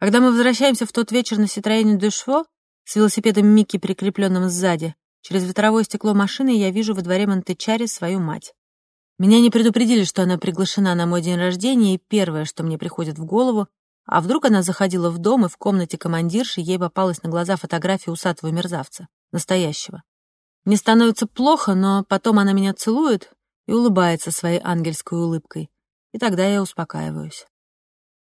Когда мы возвращаемся в тот вечер на Ситроене Дюшво с велосипедом Микки, прикрепленным сзади, через ветровое стекло машины я вижу во дворе Монтечари свою мать. Меня не предупредили, что она приглашена на мой день рождения, и первое, что мне приходит в голову, а вдруг она заходила в дом, и в комнате командирши ей попалась на глаза фотография усатого мерзавца, настоящего. Мне становится плохо, но потом она меня целует и улыбается своей ангельской улыбкой, и тогда я успокаиваюсь.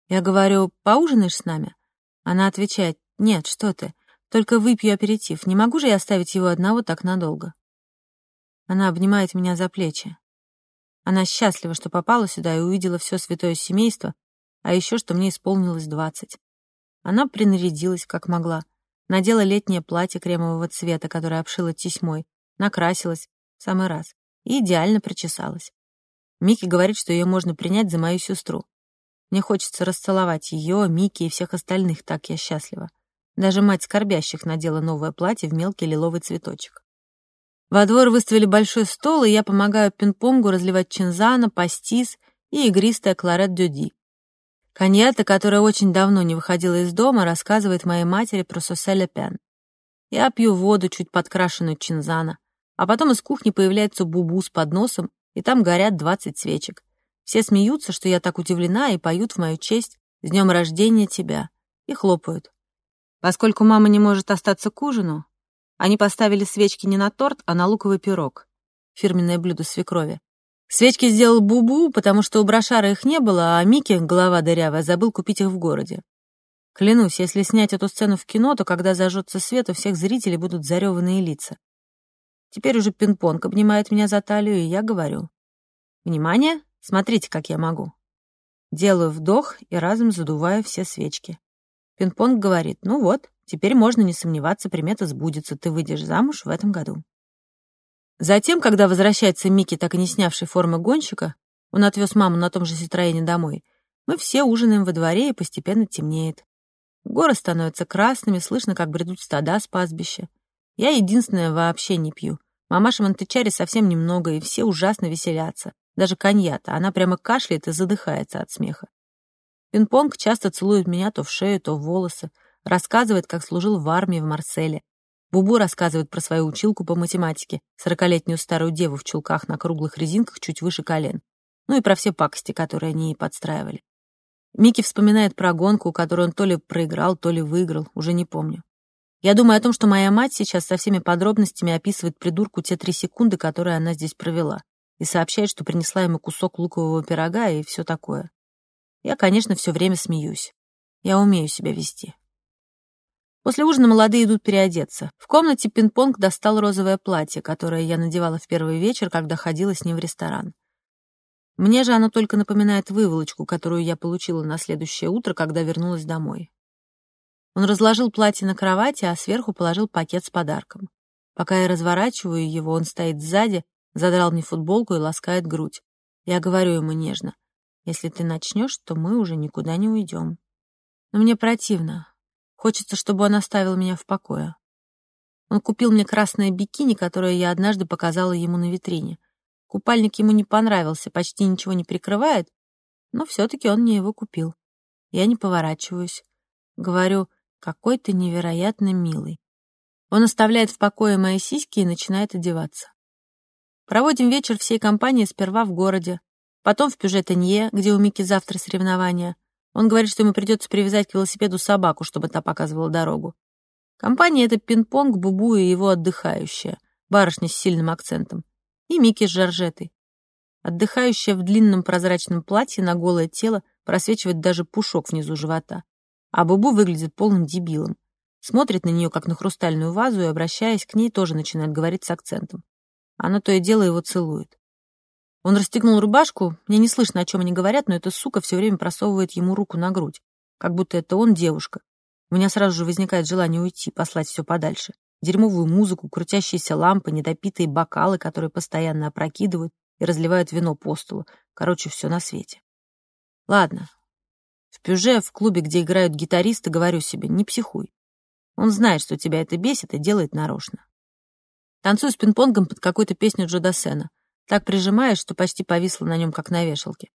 Я говорю, поужинаешь с нами? Она отвечает, нет, что ты, только выпью аперитив, не могу же я оставить его одного так надолго. Она обнимает меня за плечи. Она счастлива, что попала сюда и увидела все святое семейство, а еще что мне исполнилось двадцать. Она принарядилась, как могла, надела летнее платье кремового цвета, которое обшила тесьмой, накрасилась в самый раз и идеально причесалась. Микки говорит, что ее можно принять за мою сестру. Мне хочется расцеловать ее, Микки и всех остальных, так я счастлива. Даже мать скорбящих надела новое платье в мелкий лиловый цветочек. Во двор выставили большой стол, и я помогаю пинг-понгу разливать чинзана, пастис и игристое кларет дюди. Каньята, которая очень давно не выходила из дома, рассказывает моей матери про соселя пен. Я пью воду, чуть подкрашенную чинзана, а потом из кухни появляется бубу с подносом, и там горят двадцать свечек. Все смеются, что я так удивлена, и поют в мою честь «С днем рождения тебя!» и хлопают. Поскольку мама не может остаться к ужину, они поставили свечки не на торт, а на луковый пирог, фирменное блюдо свекрови. Свечки сделал Бубу, потому что у Брошара их не было, а Микки, голова дырявая, забыл купить их в городе. Клянусь, если снять эту сцену в кино, то когда зажжется свет, у всех зрителей будут зареванные лица. Теперь уже пинг-понг обнимает меня за талию, и я говорю. «Внимание! Смотрите, как я могу». Делаю вдох и разом задуваю все свечки. Пинг-понг говорит, «Ну вот, теперь можно не сомневаться, примета сбудется, ты выйдешь замуж в этом году». Затем, когда возвращается Микки, так и не снявший формы гонщика, он отвез маму на том же Ситроене домой, мы все ужинаем во дворе, и постепенно темнеет. Горы становятся красными, слышно, как бредут стада с пастбища. Я единственная вообще не пью. Мамаша Монтечари совсем немного, и все ужасно веселятся. Даже коньята. Она прямо кашляет и задыхается от смеха. Пинг-понг часто целует меня то в шею, то в волосы. Рассказывает, как служил в армии в Марселе. Бубу рассказывает про свою училку по математике, сорокалетнюю старую деву в чулках на круглых резинках чуть выше колен. Ну и про все пакости, которые они ей подстраивали. Микки вспоминает про гонку, которую он то ли проиграл, то ли выиграл, уже не помню. Я думаю о том, что моя мать сейчас со всеми подробностями описывает придурку те три секунды, которые она здесь провела, и сообщает, что принесла ему кусок лукового пирога и все такое. Я, конечно, все время смеюсь. Я умею себя вести. После ужина молодые идут переодеться. В комнате пинг-понг достал розовое платье, которое я надевала в первый вечер, когда ходила с ним в ресторан. Мне же оно только напоминает выволочку, которую я получила на следующее утро, когда вернулась домой. Он разложил платье на кровати, а сверху положил пакет с подарком. Пока я разворачиваю его, он стоит сзади, задрал мне футболку и ласкает грудь. Я говорю ему нежно, если ты начнешь, то мы уже никуда не уйдем. Но мне противно, Хочется, чтобы он оставил меня в покое. Он купил мне красное бикини, которое я однажды показала ему на витрине. Купальник ему не понравился, почти ничего не прикрывает, но все-таки он мне его купил. Я не поворачиваюсь. Говорю, какой ты невероятно милый. Он оставляет в покое мои сиськи и начинает одеваться. Проводим вечер всей компанией сперва в городе, потом в Пюжетенье, где у Мики завтра соревнования, он говорит, что ему придется привязать к велосипеду собаку, чтобы та показывала дорогу. Компания — это пинг-понг, Бубу и его отдыхающая, барышня с сильным акцентом, и Микки с Жоржетой. Отдыхающая в длинном прозрачном платье на голое тело просвечивает даже пушок внизу живота, а Бубу выглядит полным дебилом. Смотрит на нее, как на хрустальную вазу, и, обращаясь к ней, тоже начинает говорить с акцентом. Она то и дело его целует. Он расстегнул рубашку, мне не слышно, о чем они говорят, но эта сука все время просовывает ему руку на грудь, как будто это он девушка. У меня сразу же возникает желание уйти, послать все подальше. Дерьмовую музыку, крутящиеся лампы, недопитые бокалы, которые постоянно опрокидывают и разливают вино по столу. Короче, все на свете. Ладно. В пюже, в клубе, где играют гитаристы, говорю себе, не психуй. Он знает, что тебя это бесит и делает нарочно. Танцую с пинг-понгом под какую-то песню Джо Дассена. Так прижимаешь, что почти повисла на нем, как на вешалке.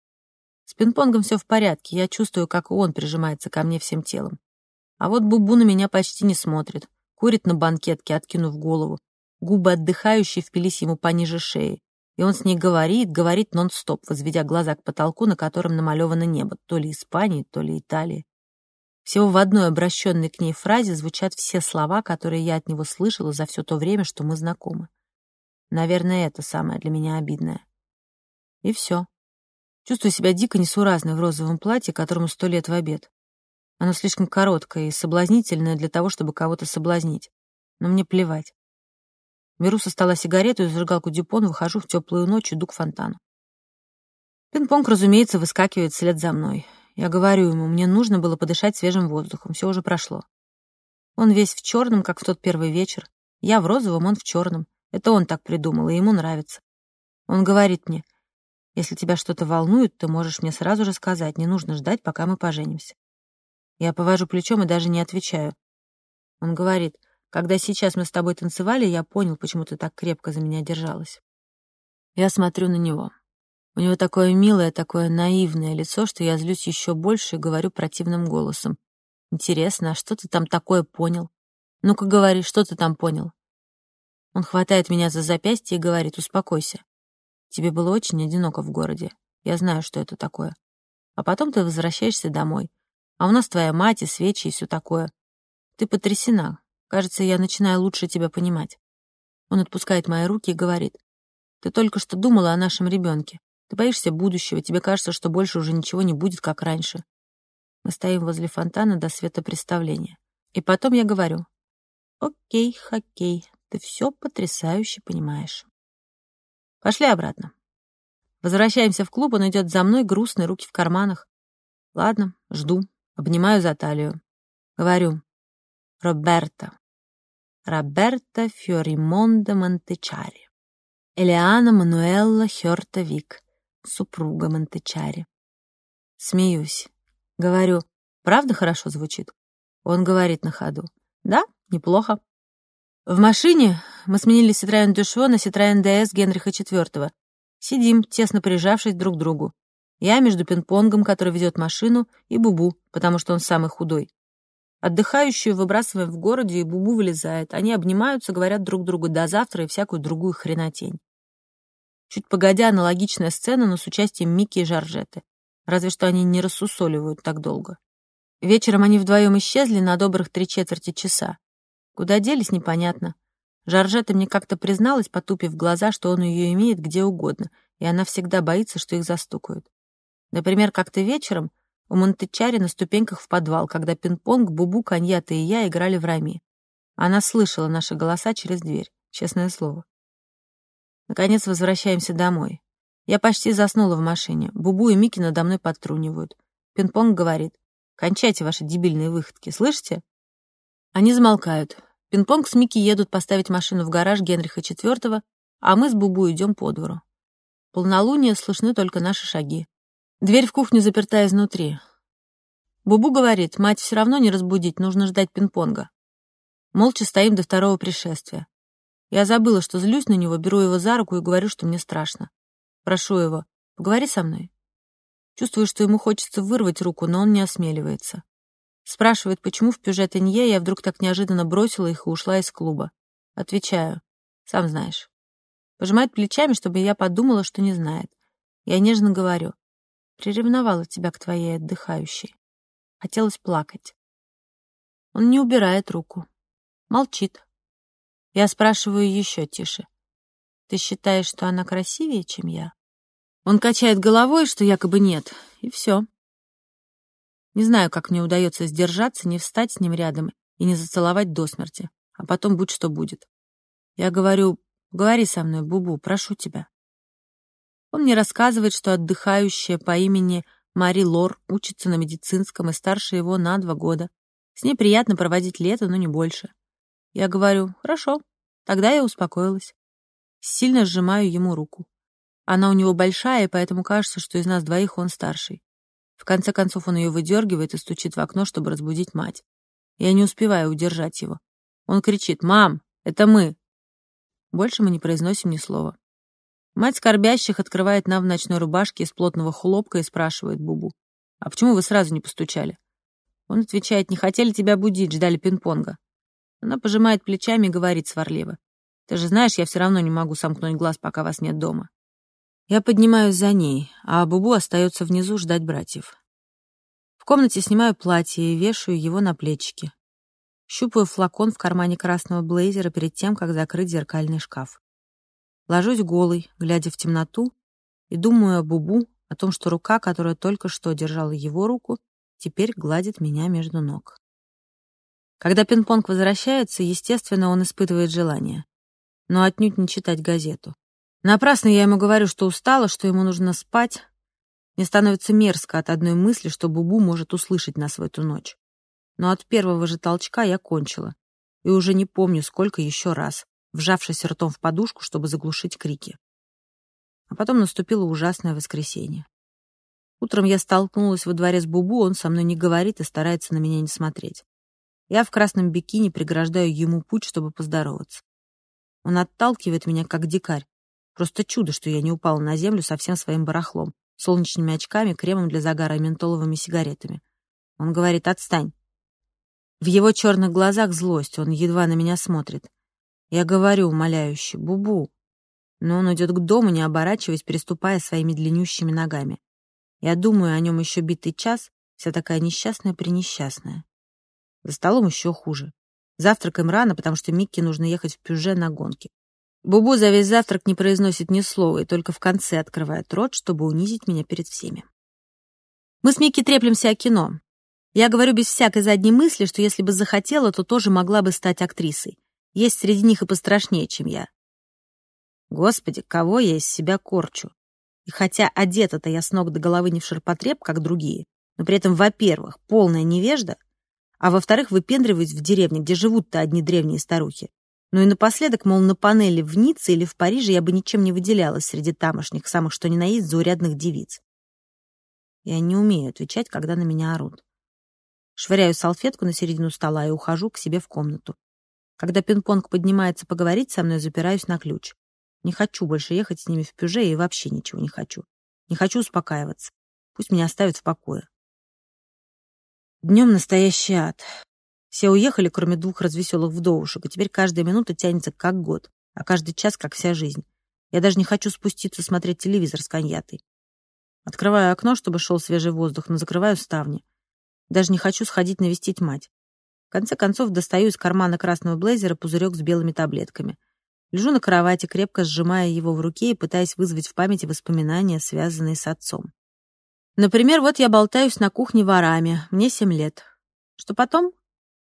С пинг-понгом все в порядке, я чувствую, как он прижимается ко мне всем телом. А вот Бубу на меня почти не смотрит, курит на банкетке, откинув голову. Губы отдыхающие впились ему пониже шеи. И он с ней говорит, говорит нон-стоп, возведя глаза к потолку, на котором намалевано небо, то ли Испании, то ли Италии. Всего в одной обращенной к ней фразе звучат все слова, которые я от него слышала за все то время, что мы знакомы. Наверное, это самое для меня обидное. И все. Чувствую себя дико несуразной в розовом платье, которому сто лет в обед. Оно слишком короткое и соблазнительное для того, чтобы кого-то соблазнить. Но мне плевать. Беру со стола сигарету и зажигалку Дюпон, выхожу в теплую ночь, иду к фонтану. Пинг-понг, разумеется, выскакивает вслед за мной. Я говорю ему, мне нужно было подышать свежим воздухом, все уже прошло. Он весь в черном, как в тот первый вечер. Я в розовом, он в черном. Это он так придумал, и ему нравится. Он говорит мне, если тебя что-то волнует, ты можешь мне сразу же сказать, не нужно ждать, пока мы поженимся. Я повожу плечом и даже не отвечаю. Он говорит, когда сейчас мы с тобой танцевали, я понял, почему ты так крепко за меня держалась. Я смотрю на него. У него такое милое, такое наивное лицо, что я злюсь еще больше и говорю противным голосом. Интересно, а что ты там такое понял? Ну-ка говори, что ты там понял? Он хватает меня за запястье и говорит, успокойся. Тебе было очень одиноко в городе. Я знаю, что это такое. А потом ты возвращаешься домой. А у нас твоя мать и свечи и все такое. Ты потрясена, Кажется, я начинаю лучше тебя понимать. Он отпускает мои руки и говорит. Ты только что думала о нашем ребенке. Ты боишься будущего, тебе кажется, что больше уже ничего не будет, как раньше. Мы стоим возле фонтана до света представления. И потом я говорю. Окей, хоккей, ты все потрясающе понимаешь. Пошли обратно. Возвращаемся в клуб, он идет за мной, грустный, руки в карманах. Ладно, жду. Обнимаю за талию. Говорю. Роберта. Роберта Фьоримонда Монтечари. Элиана Мануэлла Хёрта Вик, супруга Монтечари. Смеюсь. Говорю, правда хорошо звучит? Он говорит на ходу. Да, неплохо. В машине мы сменили Citroёn Дюшо на Citroёn DS Генриха IV. Сидим, тесно прижавшись друг к другу. Я между пинг-понгом, который ведет машину, и Бубу, потому что он самый худой. Отдыхающую выбрасываем в городе, и Бубу вылезает. Они обнимаются, говорят друг другу «до завтра» и всякую другую хренотень. Чуть погодя, аналогичная сцена, но с участием Микки и Жоржеты. Разве что они не рассусоливают так долго. Вечером они вдвоем исчезли на добрых три четверти часа. Куда делись, непонятно. Жоржета мне как-то призналась, потупив глаза, что он ее имеет где угодно, и она всегда боится, что их застукают. Например, как-то вечером у Монтечари на ступеньках в подвал, когда пинг-понг, Бубу, Каньята и я играли в рами. Она слышала наши голоса через дверь, честное слово. Наконец возвращаемся домой. Я почти заснула в машине. Бубу и Микки надо мной подтрунивают. Пинг-понг говорит, «Кончайте ваши дебильные выходки, слышите?» Они замолкают. Пинг-понг с Микки едут поставить машину в гараж Генриха IV, а мы с Бубу идем по двору. Полнолуние слышны только наши шаги. Дверь в кухню заперта изнутри. Бубу говорит, мать все равно не разбудить, нужно ждать пинг-понга. Молча стоим до второго пришествия. Я забыла, что злюсь на него, беру его за руку и говорю, что мне страшно. Прошу его, поговори со мной. Чувствую, что ему хочется вырвать руку, но он не осмеливается. Спрашивает, почему в пюже Тенье я вдруг так неожиданно бросила их и ушла из клуба. Отвечаю, сам знаешь. Пожимает плечами, чтобы я подумала, что не знает. Я нежно говорю, Приревновала тебя к твоей отдыхающей. Хотелось плакать. Он не убирает руку. Молчит. Я спрашиваю еще тише. Ты считаешь, что она красивее, чем я? Он качает головой, что якобы нет, и все. Не знаю, как мне удается сдержаться, не встать с ним рядом и не зацеловать до смерти, а потом будь что будет. Я говорю, говори со мной, Бубу, прошу тебя. Он мне рассказывает, что отдыхающая по имени Мари Лор учится на медицинском и старше его на два года. С ней приятно проводить лето, но не больше. Я говорю, хорошо, тогда я успокоилась. Сильно сжимаю ему руку. Она у него большая, и поэтому кажется, что из нас двоих он старший. В конце концов он ее выдергивает и стучит в окно, чтобы разбудить мать. Я не успеваю удержать его. Он кричит «Мам, это мы!» Больше мы не произносим ни слова. Мать скорбящих открывает нам в ночной рубашке из плотного хлопка и спрашивает Бубу. «А почему вы сразу не постучали?» Он отвечает, «Не хотели тебя будить, ждали пинг-понга». Она пожимает плечами и говорит сварливо. «Ты же знаешь, я все равно не могу сомкнуть глаз, пока вас нет дома». Я поднимаюсь за ней, а Бубу остается внизу ждать братьев. В комнате снимаю платье и вешаю его на плечики. Щупаю флакон в кармане красного блейзера перед тем, как закрыть зеркальный шкаф. Ложусь голый, глядя в темноту, и думаю о Бубу, о том, что рука, которая только что держала его руку, теперь гладит меня между ног. Когда пинг-понг возвращается, естественно, он испытывает желание. Но отнюдь не читать газету. Напрасно я ему говорю, что устала, что ему нужно спать. Мне становится мерзко от одной мысли, что Бубу может услышать нас в эту ночь но от первого же толчка я кончила. И уже не помню, сколько еще раз, вжавшись ртом в подушку, чтобы заглушить крики. А потом наступило ужасное воскресенье. Утром я столкнулась во дворе с Бубу, он со мной не говорит и старается на меня не смотреть. Я в красном бикини преграждаю ему путь, чтобы поздороваться. Он отталкивает меня, как дикарь. Просто чудо, что я не упала на землю со всем своим барахлом, солнечными очками, кремом для загара и ментоловыми сигаретами. Он говорит «отстань». В его черных глазах злость, он едва на меня смотрит. Я говорю умоляюще «Бубу». Но он идет к дому, не оборачиваясь, переступая своими длиннющими ногами. Я думаю о нем еще битый час, вся такая несчастная-пренесчастная. За столом еще хуже. Завтракаем рано, потому что Микки нужно ехать в пюже на гонки. Бубу за весь завтрак не произносит ни слова и только в конце открывает рот, чтобы унизить меня перед всеми. Мы с Микки треплемся о кино. Я говорю без всякой задней мысли, что если бы захотела, то тоже могла бы стать актрисой. Есть среди них и пострашнее, чем я. Господи, кого я из себя корчу? И хотя одета-то я с ног до головы не в ширпотреб, как другие, но при этом, во-первых, полная невежда, а во-вторых, выпендриваюсь в деревне, где живут-то одни древние старухи. Ну и напоследок, мол, на панели в Ницце или в Париже я бы ничем не выделялась среди тамошних, самых что ни на есть, заурядных девиц. Я не умею отвечать, когда на меня орут. Швыряю салфетку на середину стола и ухожу к себе в комнату. Когда пинг-понг поднимается поговорить со мной, запираюсь на ключ. Не хочу больше ехать с ними в пюже и вообще ничего не хочу. Не хочу успокаиваться. Пусть меня оставят в покое. Днем настоящий ад. Все уехали, кроме двух развеселых вдовушек, и теперь каждая минута тянется как год, а каждый час как вся жизнь. Я даже не хочу спуститься смотреть телевизор с коньятой. Открываю окно, чтобы шел свежий воздух, но закрываю ставни. Даже не хочу сходить навестить мать. В конце концов, достаю из кармана красного блейзера пузырек с белыми таблетками. Лежу на кровати, крепко сжимая его в руке и пытаясь вызвать в памяти воспоминания, связанные с отцом. Например, вот я болтаюсь на кухне ворами, мне семь лет. Что потом?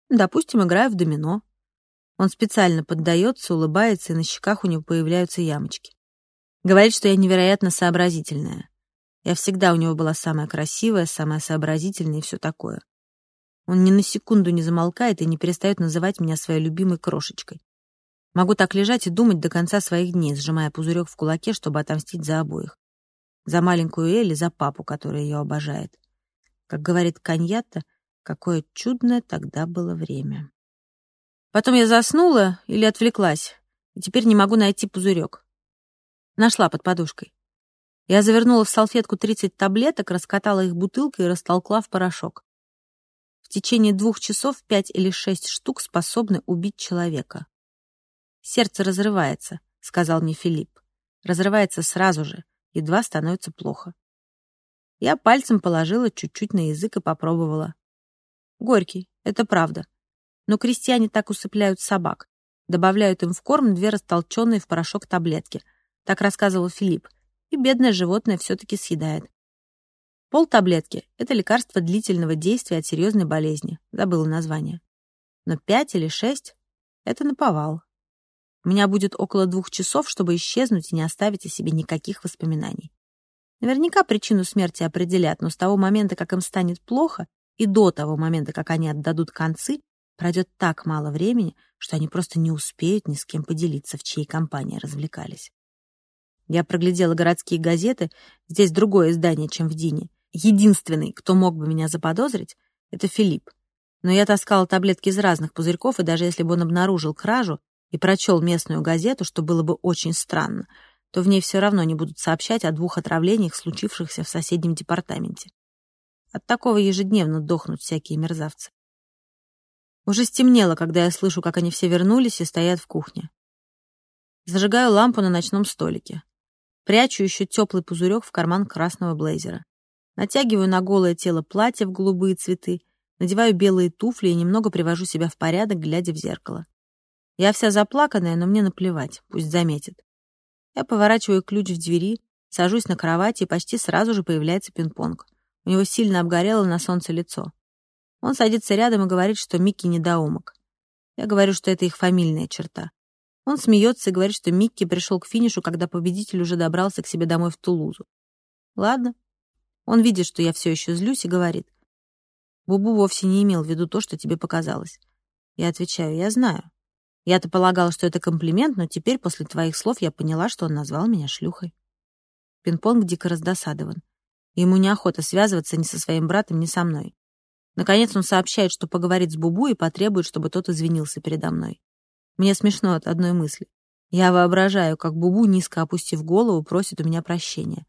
Допустим, играю в домино. Он специально поддается, улыбается, и на щеках у него появляются ямочки. Говорит, что я невероятно сообразительная. Я всегда у него была самая красивая, самая сообразительная и все такое. Он ни на секунду не замолкает и не перестает называть меня своей любимой крошечкой. Могу так лежать и думать до конца своих дней, сжимая пузырек в кулаке, чтобы отомстить за обоих. За маленькую Элли, за папу, который ее обожает. Как говорит Каньята, какое чудное тогда было время. Потом я заснула или отвлеклась, и теперь не могу найти пузырек. Нашла под подушкой. Я завернула в салфетку 30 таблеток, раскатала их бутылкой и растолкла в порошок. В течение двух часов пять или шесть штук способны убить человека. «Сердце разрывается», — сказал мне Филипп. «Разрывается сразу же, едва становится плохо». Я пальцем положила чуть-чуть на язык и попробовала. Горький, это правда. Но крестьяне так усыпляют собак. Добавляют им в корм две растолченные в порошок таблетки. Так рассказывал Филипп и бедное животное все-таки съедает. Пол таблетки — это лекарство длительного действия от серьезной болезни, забыла название. Но пять или шесть — это наповал. У меня будет около двух часов, чтобы исчезнуть и не оставить о себе никаких воспоминаний. Наверняка причину смерти определят, но с того момента, как им станет плохо, и до того момента, как они отдадут концы, пройдет так мало времени, что они просто не успеют ни с кем поделиться, в чьей компании развлекались. Я проглядела городские газеты, здесь другое издание, чем в Дине. Единственный, кто мог бы меня заподозрить, это Филипп. Но я таскала таблетки из разных пузырьков, и даже если бы он обнаружил кражу и прочел местную газету, что было бы очень странно, то в ней все равно не будут сообщать о двух отравлениях, случившихся в соседнем департаменте. От такого ежедневно дохнут всякие мерзавцы. Уже стемнело, когда я слышу, как они все вернулись и стоят в кухне. Зажигаю лампу на ночном столике. Прячу еще теплый пузырек в карман красного блейзера. Натягиваю на голое тело платье в голубые цветы, надеваю белые туфли и немного привожу себя в порядок, глядя в зеркало. Я вся заплаканная, но мне наплевать, пусть заметит. Я поворачиваю ключ в двери, сажусь на кровати, и почти сразу же появляется пинг-понг. У него сильно обгорело на солнце лицо. Он садится рядом и говорит, что Микки недоумок. Я говорю, что это их фамильная черта. Он смеется и говорит, что Микки пришел к финишу, когда победитель уже добрался к себе домой в Тулузу. Ладно. Он видит, что я все еще злюсь, и говорит. Бубу вовсе не имел в виду то, что тебе показалось. Я отвечаю, я знаю. Я-то полагала, что это комплимент, но теперь, после твоих слов, я поняла, что он назвал меня шлюхой. Пинг-понг дико раздосадован. Ему неохота связываться ни со своим братом, ни со мной. Наконец он сообщает, что поговорит с Бубу и потребует, чтобы тот извинился передо мной. Мне смешно от одной мысли. Я воображаю, как Бубу, низко опустив голову, просит у меня прощения.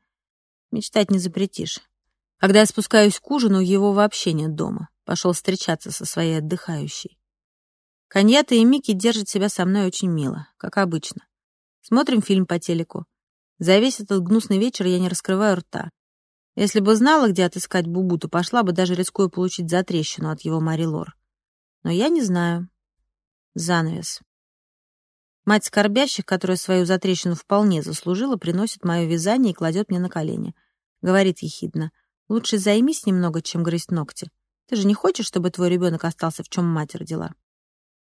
Мечтать не запретишь. Когда я спускаюсь к ужину, его вообще нет дома. Пошел встречаться со своей отдыхающей. Коньята и Микки держат себя со мной очень мило, как обычно. Смотрим фильм по телеку. За весь этот гнусный вечер я не раскрываю рта. Если бы знала, где отыскать Бубу, то пошла бы, даже рискуя получить затрещину от его Мари Лор. Но я не знаю. Занавес. Мать скорбящих, которая свою затрещину вполне заслужила, приносит мое вязание и кладет мне на колени. Говорит ехидно. «Лучше займись немного, чем грызть ногти. Ты же не хочешь, чтобы твой ребенок остался, в чем мать родила?»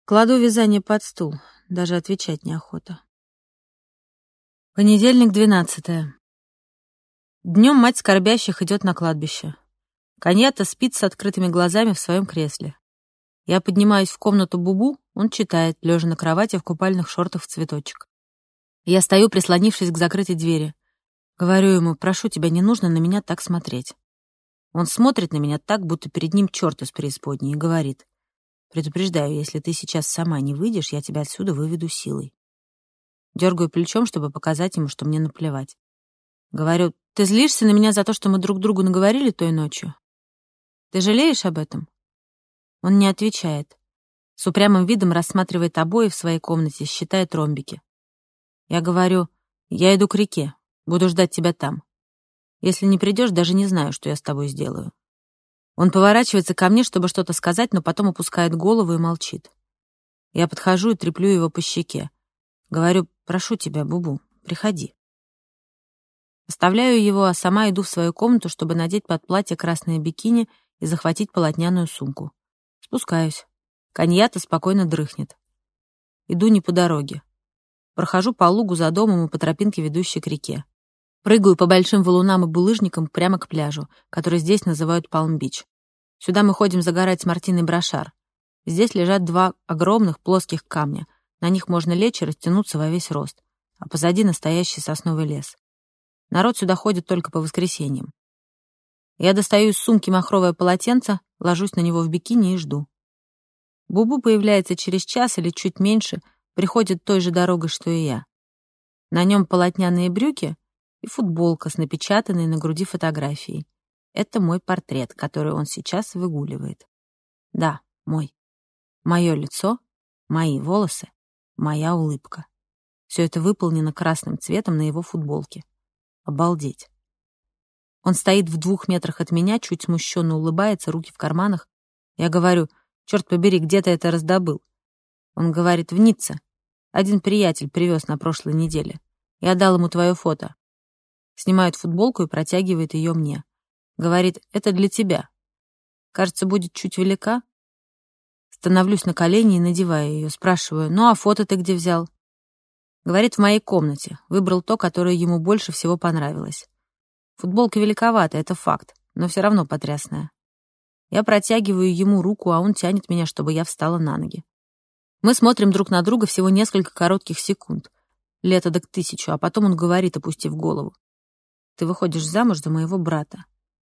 Кладу вязание под стул. Даже отвечать неохота. Понедельник, двенадцатое. Днем мать скорбящих идет на кладбище. Коньята спит с открытыми глазами в своем кресле. Я поднимаюсь в комнату Бубу, он читает, лежа на кровати в купальных шортах в цветочек. Я стою, прислонившись к закрытой двери. Говорю ему, прошу тебя, не нужно на меня так смотреть. Он смотрит на меня так, будто перед ним черт из преисподней, и говорит, предупреждаю, если ты сейчас сама не выйдешь, я тебя отсюда выведу силой. Дергаю плечом, чтобы показать ему, что мне наплевать. Говорю, ты злишься на меня за то, что мы друг другу наговорили той ночью? Ты жалеешь об этом? Он не отвечает. С упрямым видом рассматривает обои в своей комнате, считает ромбики. Я говорю, я иду к реке, буду ждать тебя там. Если не придешь, даже не знаю, что я с тобой сделаю. Он поворачивается ко мне, чтобы что-то сказать, но потом опускает голову и молчит. Я подхожу и треплю его по щеке. Говорю, прошу тебя, Бубу, приходи. Оставляю его, а сама иду в свою комнату, чтобы надеть под платье красное бикини и захватить полотняную сумку. Спускаюсь. Коньята спокойно дрыхнет. Иду не по дороге. Прохожу по лугу за домом и по тропинке, ведущей к реке. Прыгаю по большим валунам и булыжникам прямо к пляжу, который здесь называют Палм-Бич. Сюда мы ходим загорать с Мартиной Брошар. Здесь лежат два огромных плоских камня. На них можно лечь и растянуться во весь рост. А позади настоящий сосновый лес. Народ сюда ходит только по воскресеньям. Я достаю из сумки махровое полотенце, ложусь на него в бикини и жду. Бубу появляется через час или чуть меньше, приходит той же дорогой, что и я. На нем полотняные брюки и футболка с напечатанной на груди фотографией. Это мой портрет, который он сейчас выгуливает. Да, мой. Мое лицо, мои волосы, моя улыбка. Все это выполнено красным цветом на его футболке. Обалдеть. Он стоит в двух метрах от меня, чуть смущенно улыбается, руки в карманах. Я говорю, черт побери, где ты это раздобыл? Он говорит, в Ницце. Один приятель привез на прошлой неделе. Я дал ему твое фото. Снимает футболку и протягивает ее мне. Говорит, это для тебя. Кажется, будет чуть велика. Становлюсь на колени и надеваю ее. Спрашиваю, ну а фото ты где взял? Говорит, в моей комнате. Выбрал то, которое ему больше всего понравилось. Футболка великовата, это факт, но все равно потрясная. Я протягиваю ему руку, а он тянет меня, чтобы я встала на ноги. Мы смотрим друг на друга всего несколько коротких секунд. Лето к тысячу, а потом он говорит, опустив голову. «Ты выходишь замуж за моего брата.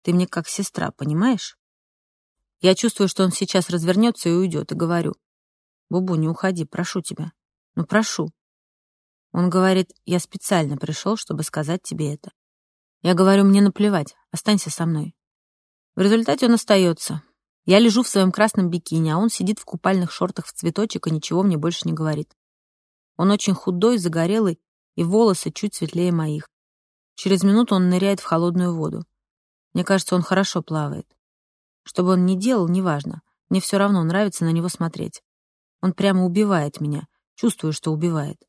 Ты мне как сестра, понимаешь?» Я чувствую, что он сейчас развернется и уйдет, и говорю. «Бубу, не уходи, прошу тебя. Ну, прошу». Он говорит, я специально пришел, чтобы сказать тебе это. Я говорю, мне наплевать, останься со мной. В результате он остается. Я лежу в своем красном бикини, а он сидит в купальных шортах в цветочек и ничего мне больше не говорит. Он очень худой, загорелый, и волосы чуть светлее моих. Через минуту он ныряет в холодную воду. Мне кажется, он хорошо плавает. Что бы он ни делал, неважно. Мне все равно нравится на него смотреть. Он прямо убивает меня. Чувствую, что убивает.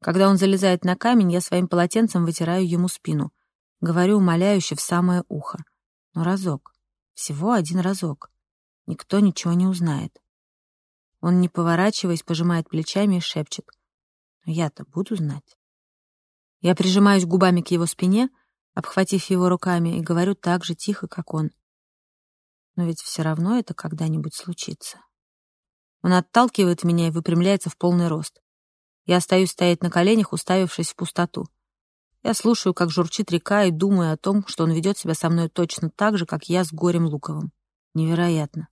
Когда он залезает на камень, я своим полотенцем вытираю ему спину. Говорю умоляюще в самое ухо. Но разок. Всего один разок. Никто ничего не узнает. Он, не поворачиваясь, пожимает плечами и шепчет. Но я-то буду знать. Я прижимаюсь губами к его спине, обхватив его руками, и говорю так же тихо, как он. Но ведь все равно это когда-нибудь случится. Он отталкивает меня и выпрямляется в полный рост. Я остаюсь стоять на коленях, уставившись в пустоту. Я слушаю, как журчит река, и думаю о том, что он ведет себя со мной точно так же, как я с Горем Луковым. Невероятно.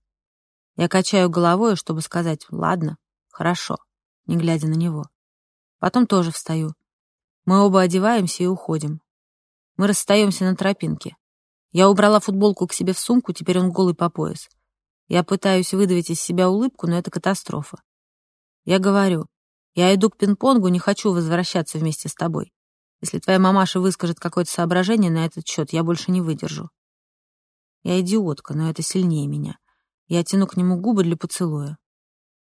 Я качаю головой, чтобы сказать «ладно, хорошо», не глядя на него. Потом тоже встаю. Мы оба одеваемся и уходим. Мы расстаемся на тропинке. Я убрала футболку к себе в сумку, теперь он голый по пояс. Я пытаюсь выдавить из себя улыбку, но это катастрофа. Я говорю, я иду к пинг-понгу, не хочу возвращаться вместе с тобой. Если твоя мамаша выскажет какое-то соображение на этот счет, я больше не выдержу. Я идиотка, но это сильнее меня. Я тяну к нему губы для поцелуя.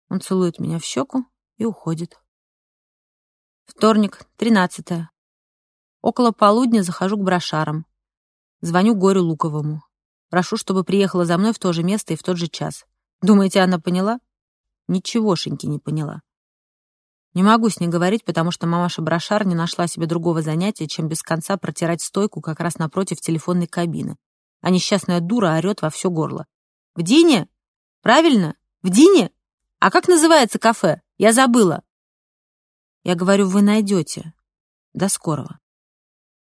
Он целует меня в щеку и уходит. Вторник, тринадцатое. Около полудня захожу к брошарам. Звоню Горю Луковому. Прошу, чтобы приехала за мной в то же место и в тот же час. Думаете, она поняла? Ничегошеньки не поняла. Не могу с ней говорить, потому что мамаша Брошар не нашла себе другого занятия, чем без конца протирать стойку как раз напротив телефонной кабины. А несчастная дура орёт во все горло. «В Дине? Правильно? В Дине? А как называется кафе? Я забыла». Я говорю, вы найдете. До скорого.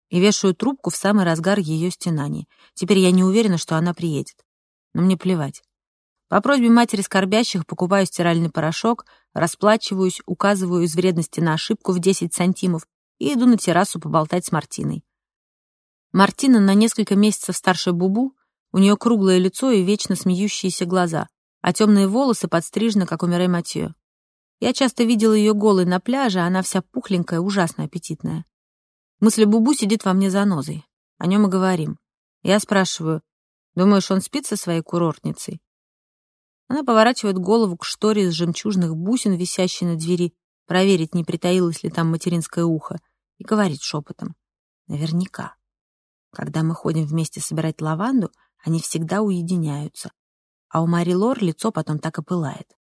И вешаю трубку в самый разгар ее стенаний. Теперь я не уверена, что она приедет. Но мне плевать. По просьбе матери скорбящих покупаю стиральный порошок, расплачиваюсь, указываю из вредности на ошибку в 10 сантимов и иду на террасу поболтать с Мартиной. Мартина на несколько месяцев старше Бубу, у нее круглое лицо и вечно смеющиеся глаза, а темные волосы подстрижены, как у Мирей Матье. Я часто видела ее голой на пляже, а она вся пухленькая, ужасно аппетитная. Мысль Бубу сидит во мне занозой. О нем и говорим. Я спрашиваю, думаешь, он спит со своей курортницей? Она поворачивает голову к шторе из жемчужных бусин, висящей на двери, проверить, не притаилось ли там материнское ухо, и говорит шепотом. Наверняка. Когда мы ходим вместе собирать лаванду, они всегда уединяются. А у Мари Лор лицо потом так и пылает.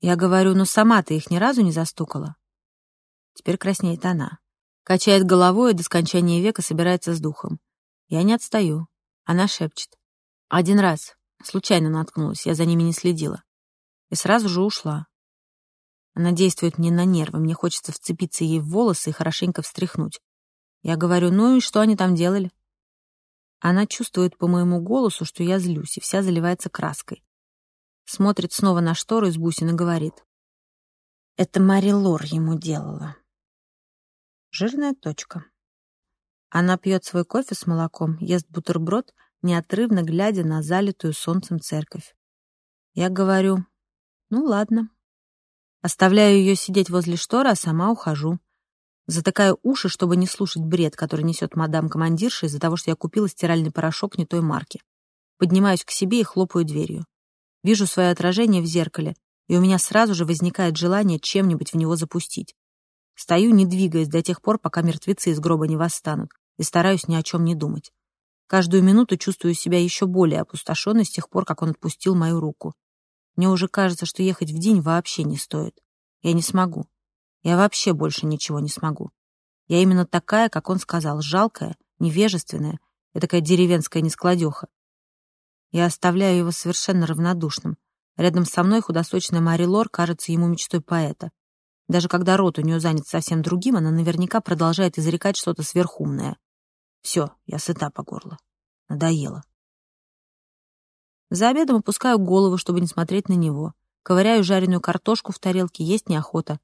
Я говорю, ну сама ты их ни разу не застукала. Теперь краснеет она. Качает головой и до скончания века собирается с духом. Я не отстаю. Она шепчет. Один раз. Случайно наткнулась, я за ними не следила. И сразу же ушла. Она действует мне на нервы, мне хочется вцепиться ей в волосы и хорошенько встряхнуть. Я говорю, ну и что они там делали? Она чувствует по моему голосу, что я злюсь, и вся заливается краской. Смотрит снова на штору из бусин и говорит. Это Мари Лор ему делала. Жирная точка. Она пьет свой кофе с молоком, ест бутерброд, неотрывно глядя на залитую солнцем церковь. Я говорю, ну ладно. Оставляю ее сидеть возле шторы, а сама ухожу. Затыкаю уши, чтобы не слушать бред, который несет мадам-командирша из-за того, что я купила стиральный порошок не той марки. Поднимаюсь к себе и хлопаю дверью. Вижу свое отражение в зеркале, и у меня сразу же возникает желание чем-нибудь в него запустить. Стою, не двигаясь до тех пор, пока мертвецы из гроба не восстанут, и стараюсь ни о чем не думать. Каждую минуту чувствую себя еще более опустошенной с тех пор, как он отпустил мою руку. Мне уже кажется, что ехать в день вообще не стоит. Я не смогу. Я вообще больше ничего не смогу. Я именно такая, как он сказал, жалкая, невежественная, и такая деревенская нескладеха. Я оставляю его совершенно равнодушным. Рядом со мной худосочная Мари Лор кажется ему мечтой поэта. Даже когда рот у нее занят совсем другим, она наверняка продолжает изрекать что-то сверхумное. Все, я сыта по горло. Надоело. За обедом опускаю голову, чтобы не смотреть на него. Ковыряю жареную картошку в тарелке, есть неохота.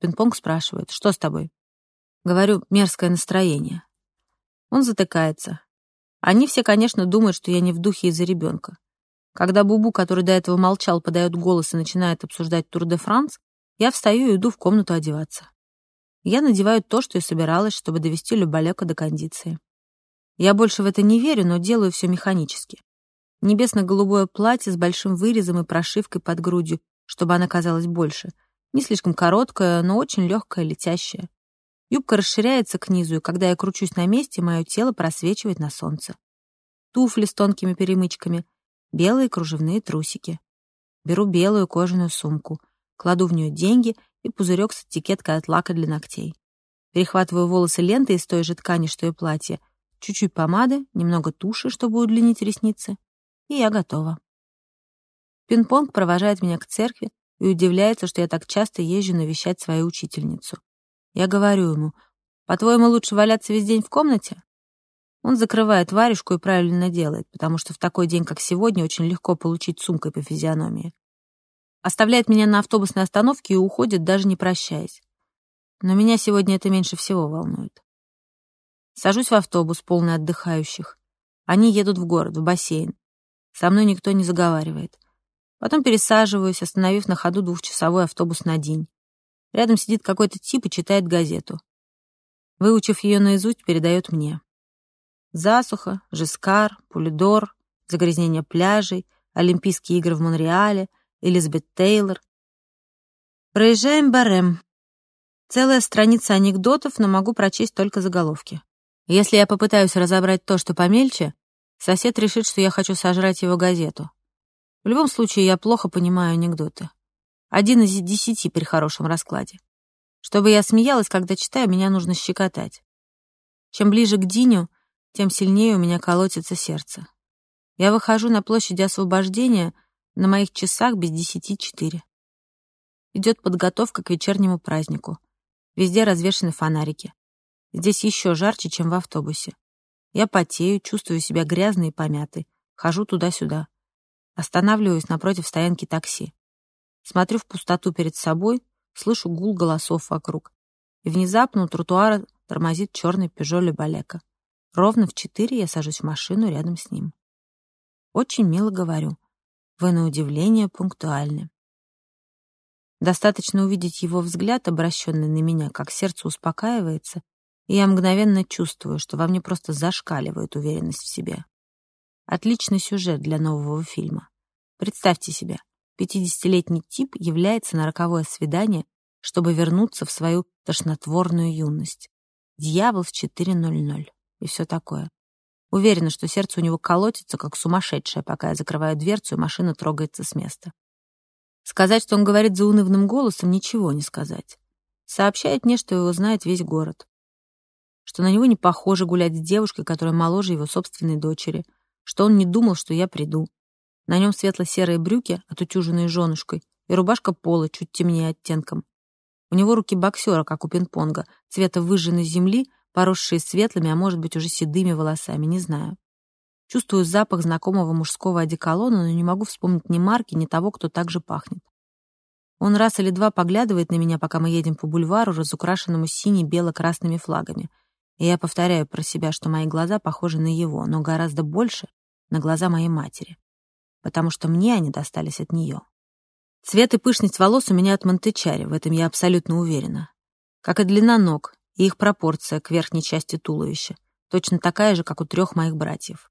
Пинг-понг спрашивает, что с тобой? Говорю, мерзкое настроение. Он затыкается. Они все, конечно, думают, что я не в духе из-за ребенка. Когда Бубу, который до этого молчал, подает голос и начинает обсуждать Тур де Франс, я встаю и иду в комнату одеваться. Я надеваю то, что и собиралась, чтобы довести Любалека до кондиции. Я больше в это не верю, но делаю все механически. Небесно-голубое платье с большим вырезом и прошивкой под грудью, чтобы она казалась больше. Не слишком короткая, но очень легкая, летящая. Юбка расширяется к низу, и когда я кручусь на месте, мое тело просвечивает на солнце. Туфли с тонкими перемычками, белые кружевные трусики. Беру белую кожаную сумку, кладу в нее деньги и пузырек с этикеткой от лака для ногтей. Перехватываю волосы лентой из той же ткани, что и платье, чуть-чуть помады, немного туши, чтобы удлинить ресницы, и я готова. Пинг-понг провожает меня к церкви и удивляется, что я так часто езжу навещать свою учительницу. Я говорю ему, «По-твоему, лучше валяться весь день в комнате?» Он закрывает варежку и правильно делает, потому что в такой день, как сегодня, очень легко получить сумкой по физиономии. Оставляет меня на автобусной остановке и уходит, даже не прощаясь. Но меня сегодня это меньше всего волнует. Сажусь в автобус, полный отдыхающих. Они едут в город, в бассейн. Со мной никто не заговаривает. Потом пересаживаюсь, остановив на ходу двухчасовой автобус на день. Рядом сидит какой-то тип и читает газету. Выучив ее наизусть, передает мне. Засуха, Жескар, Пулидор, загрязнение пляжей, Олимпийские игры в Монреале, Элизабет Тейлор. Проезжаем Барем. Целая страница анекдотов, но могу прочесть только заголовки. Если я попытаюсь разобрать то, что помельче, сосед решит, что я хочу сожрать его газету. В любом случае, я плохо понимаю анекдоты. Один из десяти при хорошем раскладе. Чтобы я смеялась, когда читаю, меня нужно щекотать. Чем ближе к Диню, тем сильнее у меня колотится сердце. Я выхожу на площади освобождения на моих часах без десяти четыре. Идет подготовка к вечернему празднику. Везде развешаны фонарики. Здесь еще жарче, чем в автобусе. Я потею, чувствую себя грязной и помятой. Хожу туда-сюда. Останавливаюсь напротив стоянки такси. Смотрю в пустоту перед собой, слышу гул голосов вокруг. И внезапно у тротуара тормозит черный Пежо Лебалека. Ровно в четыре я сажусь в машину рядом с ним. Очень мило говорю. Вы, на удивление, пунктуальны. Достаточно увидеть его взгляд, обращенный на меня, как сердце успокаивается, и я мгновенно чувствую, что во мне просто зашкаливает уверенность в себе. Отличный сюжет для нового фильма. Представьте себе, 50-летний тип является на роковое свидание, чтобы вернуться в свою тошнотворную юность. Дьявол в 4.00 и все такое. Уверена, что сердце у него колотится, как сумасшедшее, пока я закрываю дверцу, и машина трогается с места. Сказать, что он говорит заунывным голосом, ничего не сказать. Сообщает мне, что его знает весь город что на него не похоже гулять с девушкой, которая моложе его собственной дочери, что он не думал, что я приду. На нем светло-серые брюки, отутюженные женушкой, и рубашка пола, чуть темнее оттенком. У него руки боксера, как у пинг-понга, цвета выжженной земли, поросшие светлыми, а может быть уже седыми волосами, не знаю. Чувствую запах знакомого мужского одеколона, но не могу вспомнить ни марки, ни того, кто так же пахнет. Он раз или два поглядывает на меня, пока мы едем по бульвару, разукрашенному сине-бело-красными флагами — и я повторяю про себя, что мои глаза похожи на его, но гораздо больше на глаза моей матери, потому что мне они достались от нее. Цвет и пышность волос у меня от Монтечари, в этом я абсолютно уверена. Как и длина ног, и их пропорция к верхней части туловища, точно такая же, как у трех моих братьев.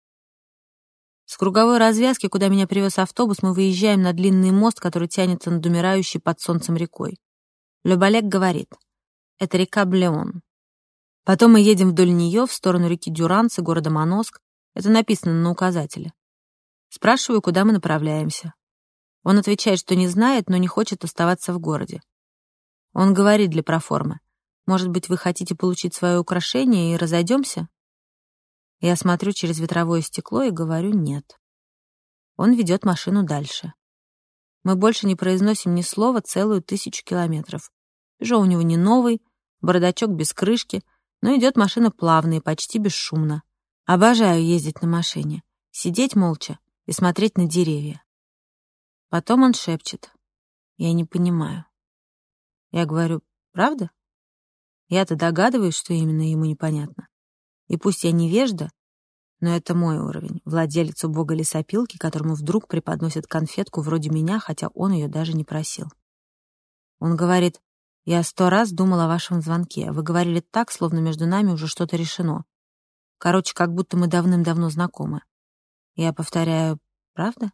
С круговой развязки, куда меня привез автобус, мы выезжаем на длинный мост, который тянется над умирающей под солнцем рекой. Лебалек говорит, это река Блеон. Потом мы едем вдоль нее в сторону реки Дюранс и города Моноск. Это написано на указателе. Спрашиваю, куда мы направляемся. Он отвечает, что не знает, но не хочет оставаться в городе. Он говорит для проформы. Может быть, вы хотите получить свое украшение и разойдемся? Я смотрю через ветровое стекло и говорю «нет». Он ведет машину дальше. Мы больше не произносим ни слова целую тысячу километров. Пежо у него не новый, бардачок без крышки — но идет машина плавно и почти бесшумно. Обожаю ездить на машине, сидеть молча и смотреть на деревья. Потом он шепчет. Я не понимаю. Я говорю, правда? Я-то догадываюсь, что именно ему непонятно. И пусть я невежда, но это мой уровень, владелец убогой лесопилки, которому вдруг преподносят конфетку вроде меня, хотя он ее даже не просил. Он говорит, я сто раз думал о вашем звонке. Вы говорили так, словно между нами уже что-то решено. Короче, как будто мы давным-давно знакомы. Я повторяю, правда?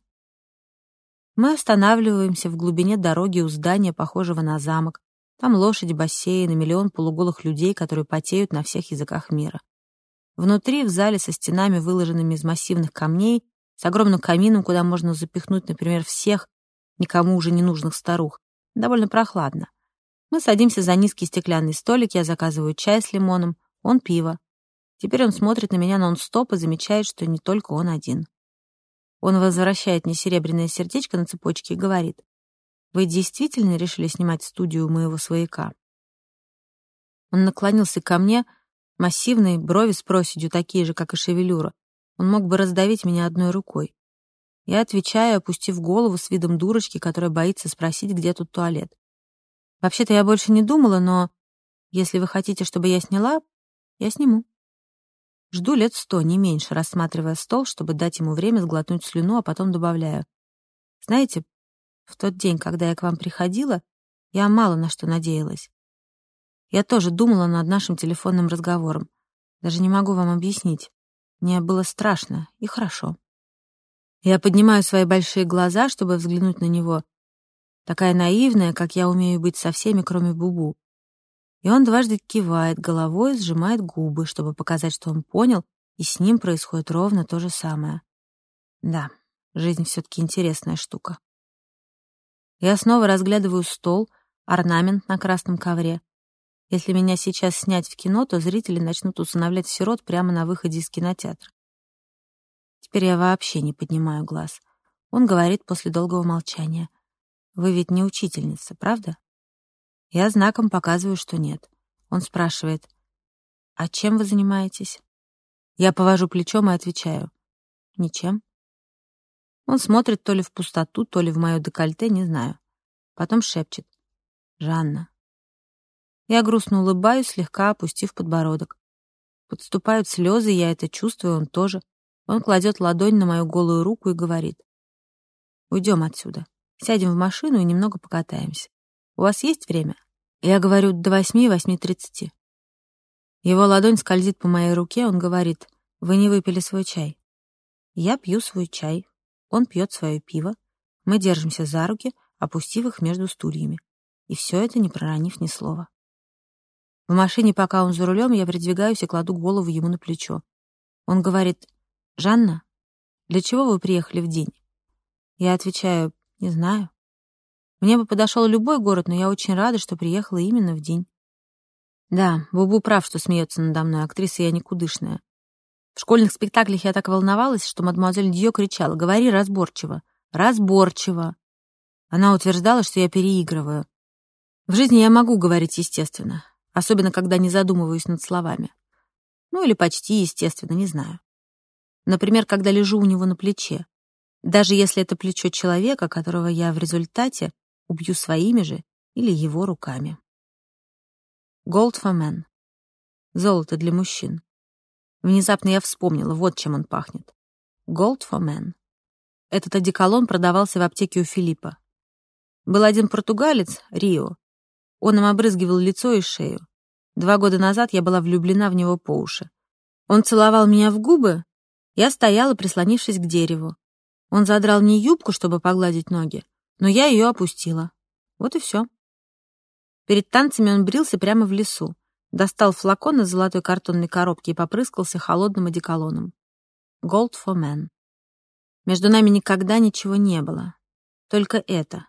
Мы останавливаемся в глубине дороги у здания, похожего на замок. Там лошадь, бассейн и миллион полуголых людей, которые потеют на всех языках мира. Внутри, в зале со стенами, выложенными из массивных камней, с огромным камином, куда можно запихнуть, например, всех никому уже не нужных старух, довольно прохладно. Мы садимся за низкий стеклянный столик, я заказываю чай с лимоном, он пиво. Теперь он смотрит на меня нон-стоп и замечает, что не только он один. Он возвращает мне серебряное сердечко на цепочке и говорит, «Вы действительно решили снимать студию моего свояка?» Он наклонился ко мне, Массивные брови с проседью, такие же, как и шевелюра. Он мог бы раздавить меня одной рукой. Я отвечаю, опустив голову с видом дурочки, которая боится спросить, где тут туалет. Вообще-то я больше не думала, но если вы хотите, чтобы я сняла, я сниму. Жду лет сто, не меньше, рассматривая стол, чтобы дать ему время сглотнуть слюну, а потом добавляю. Знаете, в тот день, когда я к вам приходила, я мало на что надеялась. Я тоже думала над нашим телефонным разговором. Даже не могу вам объяснить. Мне было страшно и хорошо. Я поднимаю свои большие глаза, чтобы взглянуть на него. Такая наивная, как я умею быть со всеми, кроме Бубу. И он дважды кивает головой, сжимает губы, чтобы показать, что он понял, и с ним происходит ровно то же самое. Да, жизнь все-таки интересная штука. Я снова разглядываю стол, орнамент на красном ковре. Если меня сейчас снять в кино, то зрители начнут усыновлять сирот прямо на выходе из кинотеатра. Теперь я вообще не поднимаю глаз. Он говорит после долгого молчания. «Вы ведь не учительница, правда?» Я знаком показываю, что нет. Он спрашивает, «А чем вы занимаетесь?» Я повожу плечом и отвечаю, «Ничем». Он смотрит то ли в пустоту, то ли в мое декольте, не знаю. Потом шепчет, «Жанна, я грустно улыбаюсь, слегка опустив подбородок. Подступают слезы, я это чувствую, он тоже. Он кладет ладонь на мою голую руку и говорит. «Уйдем отсюда. Сядем в машину и немного покатаемся. У вас есть время?» Я говорю, до восьми, восьми тридцати. Его ладонь скользит по моей руке, он говорит, «Вы не выпили свой чай». Я пью свой чай, он пьет свое пиво. Мы держимся за руки, опустив их между стульями. И все это не проронив ни слова. В машине, пока он за рулем, я придвигаюсь и кладу голову ему на плечо. Он говорит, «Жанна, для чего вы приехали в день?» Я отвечаю, «Не знаю». Мне бы подошел любой город, но я очень рада, что приехала именно в день. Да, Бубу прав, что смеется надо мной, актриса я никудышная. В школьных спектаклях я так волновалась, что мадемуазель Дьё кричала «Говори разборчиво! Разборчиво!» Она утверждала, что я переигрываю. В жизни я могу говорить естественно особенно когда не задумываюсь над словами. Ну или почти, естественно, не знаю. Например, когда лежу у него на плече. Даже если это плечо человека, которого я в результате убью своими же или его руками. Gold for men. Золото для мужчин. Внезапно я вспомнила, вот чем он пахнет. Gold for men. Этот одеколон продавался в аптеке у Филиппа. Был один португалец, Рио, он им обрызгивал лицо и шею. Два года назад я была влюблена в него по уши. Он целовал меня в губы, я стояла, прислонившись к дереву. Он задрал мне юбку, чтобы погладить ноги, но я ее опустила. Вот и все. Перед танцами он брился прямо в лесу, достал флакон из золотой картонной коробки и попрыскался холодным одеколоном. Gold for men. Между нами никогда ничего не было. Только это.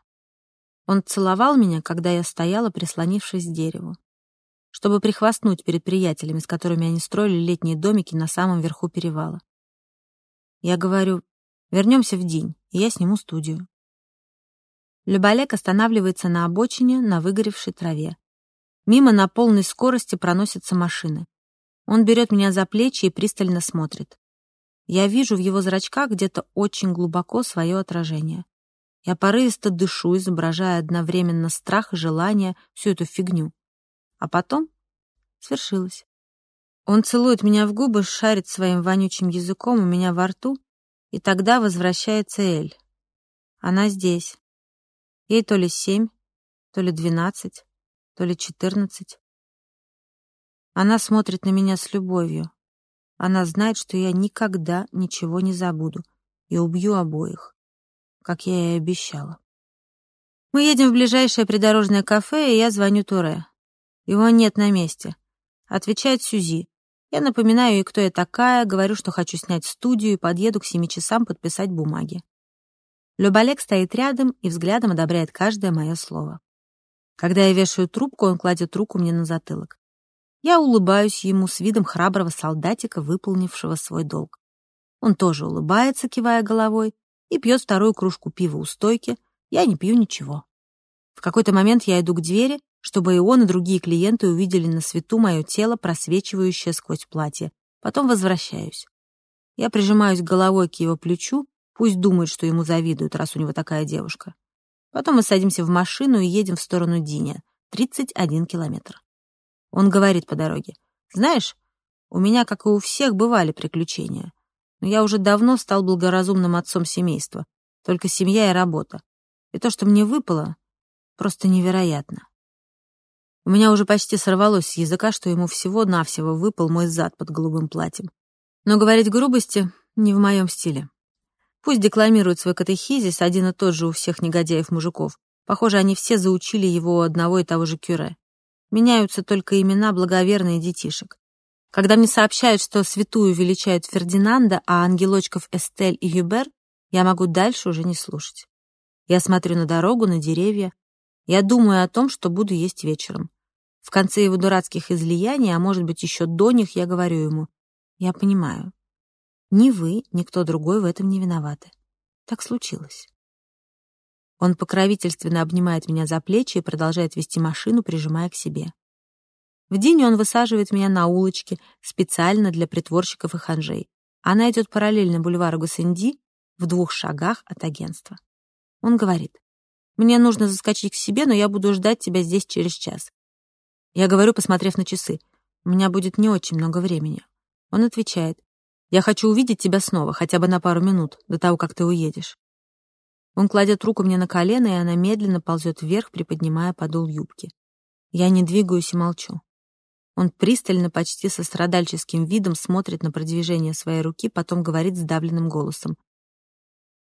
Он целовал меня, когда я стояла, прислонившись к дереву, чтобы прихвастнуть перед приятелями, с которыми они строили летние домики на самом верху перевала. Я говорю, вернемся в день, и я сниму студию. Любалек останавливается на обочине на выгоревшей траве. Мимо на полной скорости проносятся машины. Он берет меня за плечи и пристально смотрит. Я вижу в его зрачках где-то очень глубоко свое отражение. Я порывисто дышу, изображая одновременно страх и желание, всю эту фигню. А потом Свершилось. Он целует меня в губы, шарит своим вонючим языком у меня во рту, и тогда возвращается Эль. Она здесь. Ей то ли семь, то ли двенадцать, то ли четырнадцать. Она смотрит на меня с любовью. Она знает, что я никогда ничего не забуду и убью обоих, как я и обещала. Мы едем в ближайшее придорожное кафе, и я звоню Туре. Его нет на месте. Отвечает Сюзи. Я напоминаю ей, кто я такая, говорю, что хочу снять студию и подъеду к семи часам подписать бумаги. Любалек стоит рядом и взглядом одобряет каждое мое слово. Когда я вешаю трубку, он кладет руку мне на затылок. Я улыбаюсь ему с видом храброго солдатика, выполнившего свой долг. Он тоже улыбается, кивая головой, и пьет вторую кружку пива у стойки. Я не пью ничего. В какой-то момент я иду к двери, чтобы и он, и другие клиенты увидели на свету мое тело, просвечивающее сквозь платье. Потом возвращаюсь. Я прижимаюсь головой к его плечу, пусть думает, что ему завидуют, раз у него такая девушка. Потом мы садимся в машину и едем в сторону Диня. 31 километр. Он говорит по дороге. «Знаешь, у меня, как и у всех, бывали приключения. Но я уже давно стал благоразумным отцом семейства. Только семья и работа. И то, что мне выпало, просто невероятно. У меня уже почти сорвалось с языка, что ему всего-навсего выпал мой зад под голубым платьем. Но говорить грубости не в моем стиле. Пусть декламирует свой катехизис один и тот же у всех негодяев-мужиков. Похоже, они все заучили его у одного и того же кюре. Меняются только имена благоверных детишек. Когда мне сообщают, что святую величают Фердинанда, а ангелочков Эстель и Юбер, я могу дальше уже не слушать. Я смотрю на дорогу, на деревья. Я думаю о том, что буду есть вечером. В конце его дурацких излияний, а может быть еще до них, я говорю ему, я понимаю, ни вы, ни кто другой в этом не виноваты. Так случилось. Он покровительственно обнимает меня за плечи и продолжает вести машину, прижимая к себе. В день он высаживает меня на улочке специально для притворщиков и ханжей. Она идет параллельно бульвару Гасенди в двух шагах от агентства. Он говорит, «Мне нужно заскочить к себе, но я буду ждать тебя здесь через час». Я говорю, посмотрев на часы, «У меня будет не очень много времени». Он отвечает, «Я хочу увидеть тебя снова, хотя бы на пару минут, до того, как ты уедешь». Он кладет руку мне на колено, и она медленно ползет вверх, приподнимая подол юбки. Я не двигаюсь и молчу. Он пристально, почти со страдальческим видом смотрит на продвижение своей руки, потом говорит сдавленным голосом.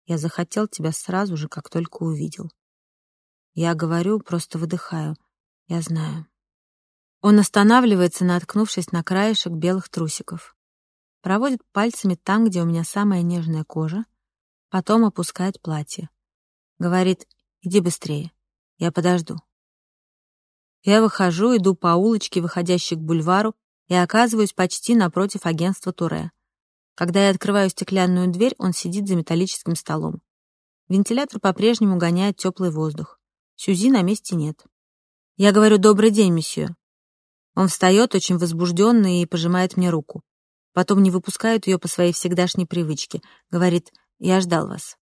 «Я захотел тебя сразу же, как только увидел». Я говорю, просто выдыхаю. Я знаю. Он останавливается, наткнувшись на краешек белых трусиков. Проводит пальцами там, где у меня самая нежная кожа, потом опускает платье. Говорит, иди быстрее, я подожду. Я выхожу, иду по улочке, выходящей к бульвару, и оказываюсь почти напротив агентства Туре. Когда я открываю стеклянную дверь, он сидит за металлическим столом. Вентилятор по-прежнему гоняет теплый воздух. Сюзи на месте нет. Я говорю «Добрый день, месье». Он встает, очень возбужденный, и пожимает мне руку. Потом не выпускает ее по своей всегдашней привычке. Говорит «Я ждал вас».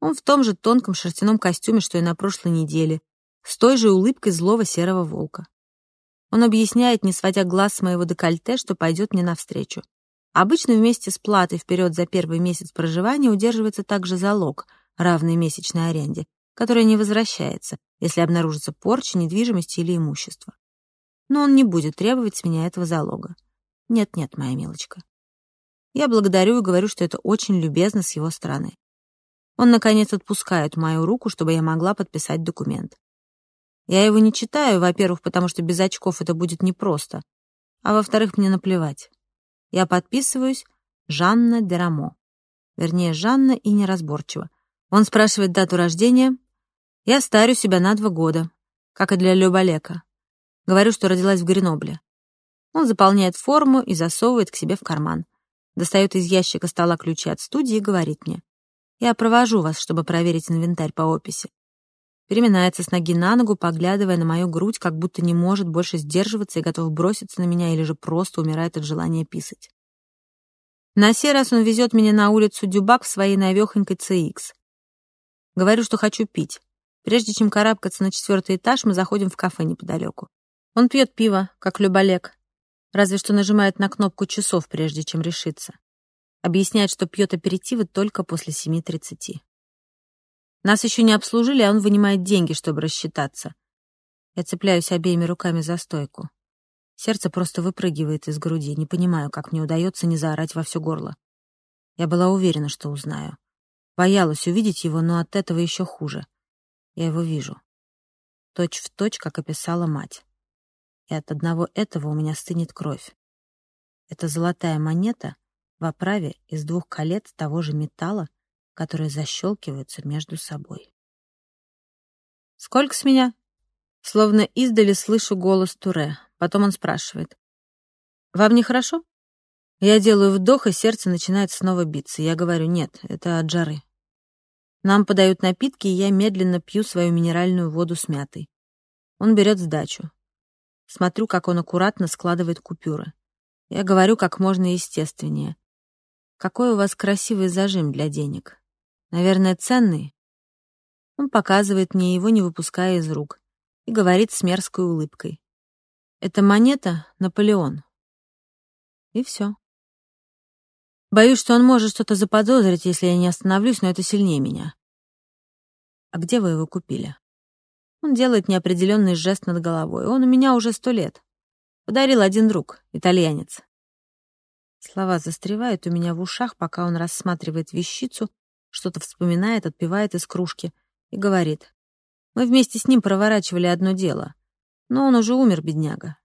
Он в том же тонком шерстяном костюме, что и на прошлой неделе, с той же улыбкой злого серого волка. Он объясняет, не сводя глаз с моего декольте, что пойдет мне навстречу. Обычно вместе с платой вперед за первый месяц проживания удерживается также залог, равный месячной аренде, которая не возвращается, если обнаружится порча недвижимости или имущества. Но он не будет требовать с меня этого залога. Нет-нет, моя милочка. Я благодарю и говорю, что это очень любезно с его стороны. Он, наконец, отпускает мою руку, чтобы я могла подписать документ. Я его не читаю, во-первых, потому что без очков это будет непросто, а во-вторых, мне наплевать. Я подписываюсь Жанна Дерамо. Вернее, Жанна и неразборчиво. Он спрашивает дату рождения. Я старю себя на два года, как и для Любалека. Говорю, что родилась в Гренобле. Он заполняет форму и засовывает к себе в карман. Достает из ящика стола ключи от студии и говорит мне. Я провожу вас, чтобы проверить инвентарь по описи. Переминается с ноги на ногу, поглядывая на мою грудь, как будто не может больше сдерживаться и готов броситься на меня или же просто умирает от желания писать. На сей раз он везет меня на улицу Дюбак в своей навехонькой CX. Говорю, что хочу пить. Прежде чем карабкаться на четвертый этаж, мы заходим в кафе неподалеку. Он пьет пиво, как Люболек, Разве что нажимает на кнопку часов, прежде чем решиться. Объясняет, что пьет аперитивы только после 7.30. Нас еще не обслужили, а он вынимает деньги, чтобы рассчитаться. Я цепляюсь обеими руками за стойку. Сердце просто выпрыгивает из груди. Не понимаю, как мне удается не заорать во все горло. Я была уверена, что узнаю. Боялась увидеть его, но от этого еще хуже. Я его вижу. Точь в точь, как описала мать. И от одного этого у меня стынет кровь. Это золотая монета в оправе из двух колец того же металла, которые защелкиваются между собой. «Сколько с меня?» Словно издали слышу голос Туре. Потом он спрашивает. «Вам нехорошо?» Я делаю вдох, и сердце начинает снова биться. Я говорю, нет, это от жары. Нам подают напитки, и я медленно пью свою минеральную воду с мятой. Он берет сдачу. Смотрю, как он аккуратно складывает купюры. Я говорю как можно естественнее. Какой у вас красивый зажим для денег. Наверное, ценный? Он показывает мне его, не выпуская из рук, и говорит с мерзкой улыбкой. Это монета Наполеон. И все. Боюсь, что он может что-то заподозрить, если я не остановлюсь, но это сильнее меня. А где вы его купили? Он делает неопределенный жест над головой. Он у меня уже сто лет. Подарил один друг, итальянец. Слова застревают у меня в ушах, пока он рассматривает вещицу, что-то вспоминает, отпивает из кружки и говорит. Мы вместе с ним проворачивали одно дело, но он уже умер, бедняга.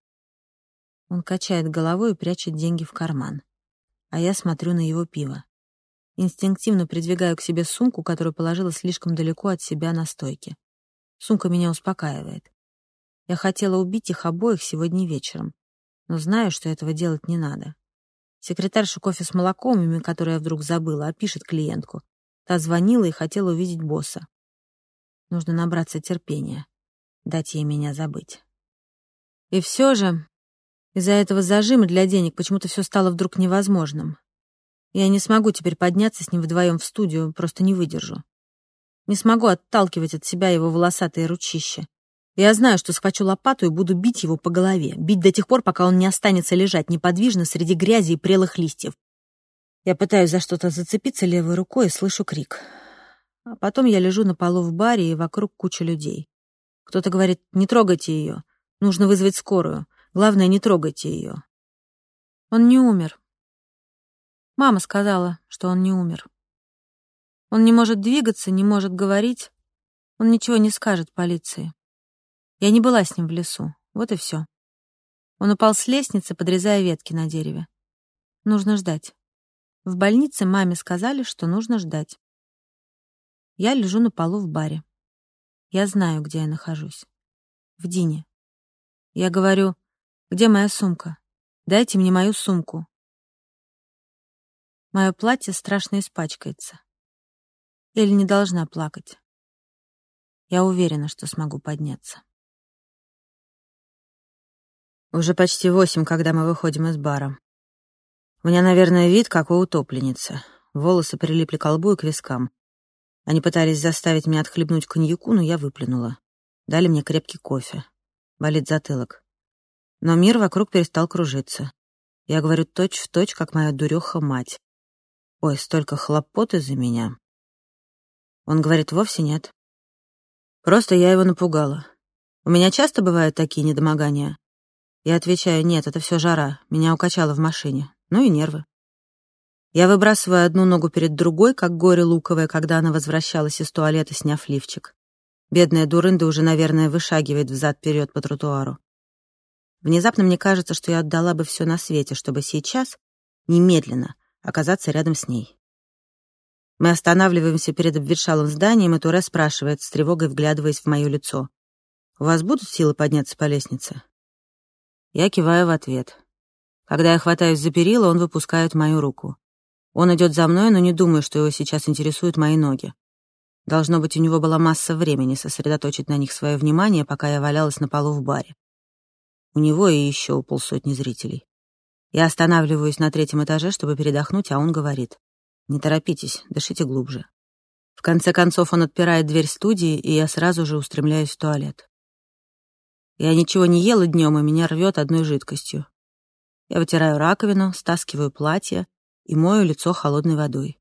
Он качает головой и прячет деньги в карман а я смотрю на его пиво. Инстинктивно придвигаю к себе сумку, которую положила слишком далеко от себя на стойке. Сумка меня успокаивает. Я хотела убить их обоих сегодня вечером, но знаю, что этого делать не надо. Секретарша кофе с молоком, имя которое я вдруг забыла, опишет клиентку. Та звонила и хотела увидеть босса. Нужно набраться терпения, дать ей меня забыть. И все же из-за этого зажима для денег почему-то все стало вдруг невозможным. Я не смогу теперь подняться с ним вдвоем в студию, просто не выдержу. Не смогу отталкивать от себя его волосатые ручища. Я знаю, что схвачу лопату и буду бить его по голове, бить до тех пор, пока он не останется лежать неподвижно среди грязи и прелых листьев. Я пытаюсь за что-то зацепиться левой рукой и слышу крик. А потом я лежу на полу в баре, и вокруг куча людей. Кто-то говорит, не трогайте ее, нужно вызвать скорую. Главное, не трогайте ее. Он не умер. Мама сказала, что он не умер. Он не может двигаться, не может говорить. Он ничего не скажет полиции. Я не была с ним в лесу. Вот и все. Он упал с лестницы, подрезая ветки на дереве. Нужно ждать. В больнице маме сказали, что нужно ждать. Я лежу на полу в баре. Я знаю, где я нахожусь. В Дине. Я говорю, где моя сумка? Дайте мне мою сумку. Мое платье страшно испачкается. Эль не должна плакать. Я уверена, что смогу подняться. Уже почти восемь, когда мы выходим из бара. У меня, наверное, вид, как у утопленницы. Волосы прилипли к лбу и к вискам. Они пытались заставить меня отхлебнуть коньяку, но я выплюнула. Дали мне крепкий кофе. Болит затылок. Но мир вокруг перестал кружиться. Я говорю точь в точь, как моя дуреха мать. Ой, столько хлопот из-за меня. Он говорит, вовсе нет. Просто я его напугала. У меня часто бывают такие недомогания. Я отвечаю, нет, это все жара, меня укачало в машине. Ну и нервы. Я выбрасываю одну ногу перед другой, как горе луковое, когда она возвращалась из туалета, сняв лифчик. Бедная дурында уже, наверное, вышагивает взад-вперед по тротуару. Внезапно мне кажется, что я отдала бы все на свете, чтобы сейчас, немедленно, оказаться рядом с ней. Мы останавливаемся перед обветшалым зданием, и Туре спрашивает, с тревогой вглядываясь в мое лицо. «У вас будут силы подняться по лестнице?» Я киваю в ответ. Когда я хватаюсь за перила, он выпускает мою руку. Он идет за мной, но не думаю, что его сейчас интересуют мои ноги. Должно быть, у него была масса времени сосредоточить на них свое внимание, пока я валялась на полу в баре. У него и еще полсотни зрителей. Я останавливаюсь на третьем этаже, чтобы передохнуть, а он говорит. «Не торопитесь, дышите глубже». В конце концов он отпирает дверь студии, и я сразу же устремляюсь в туалет. Я ничего не ела днем, и меня рвет одной жидкостью. Я вытираю раковину, стаскиваю платье и мою лицо холодной водой.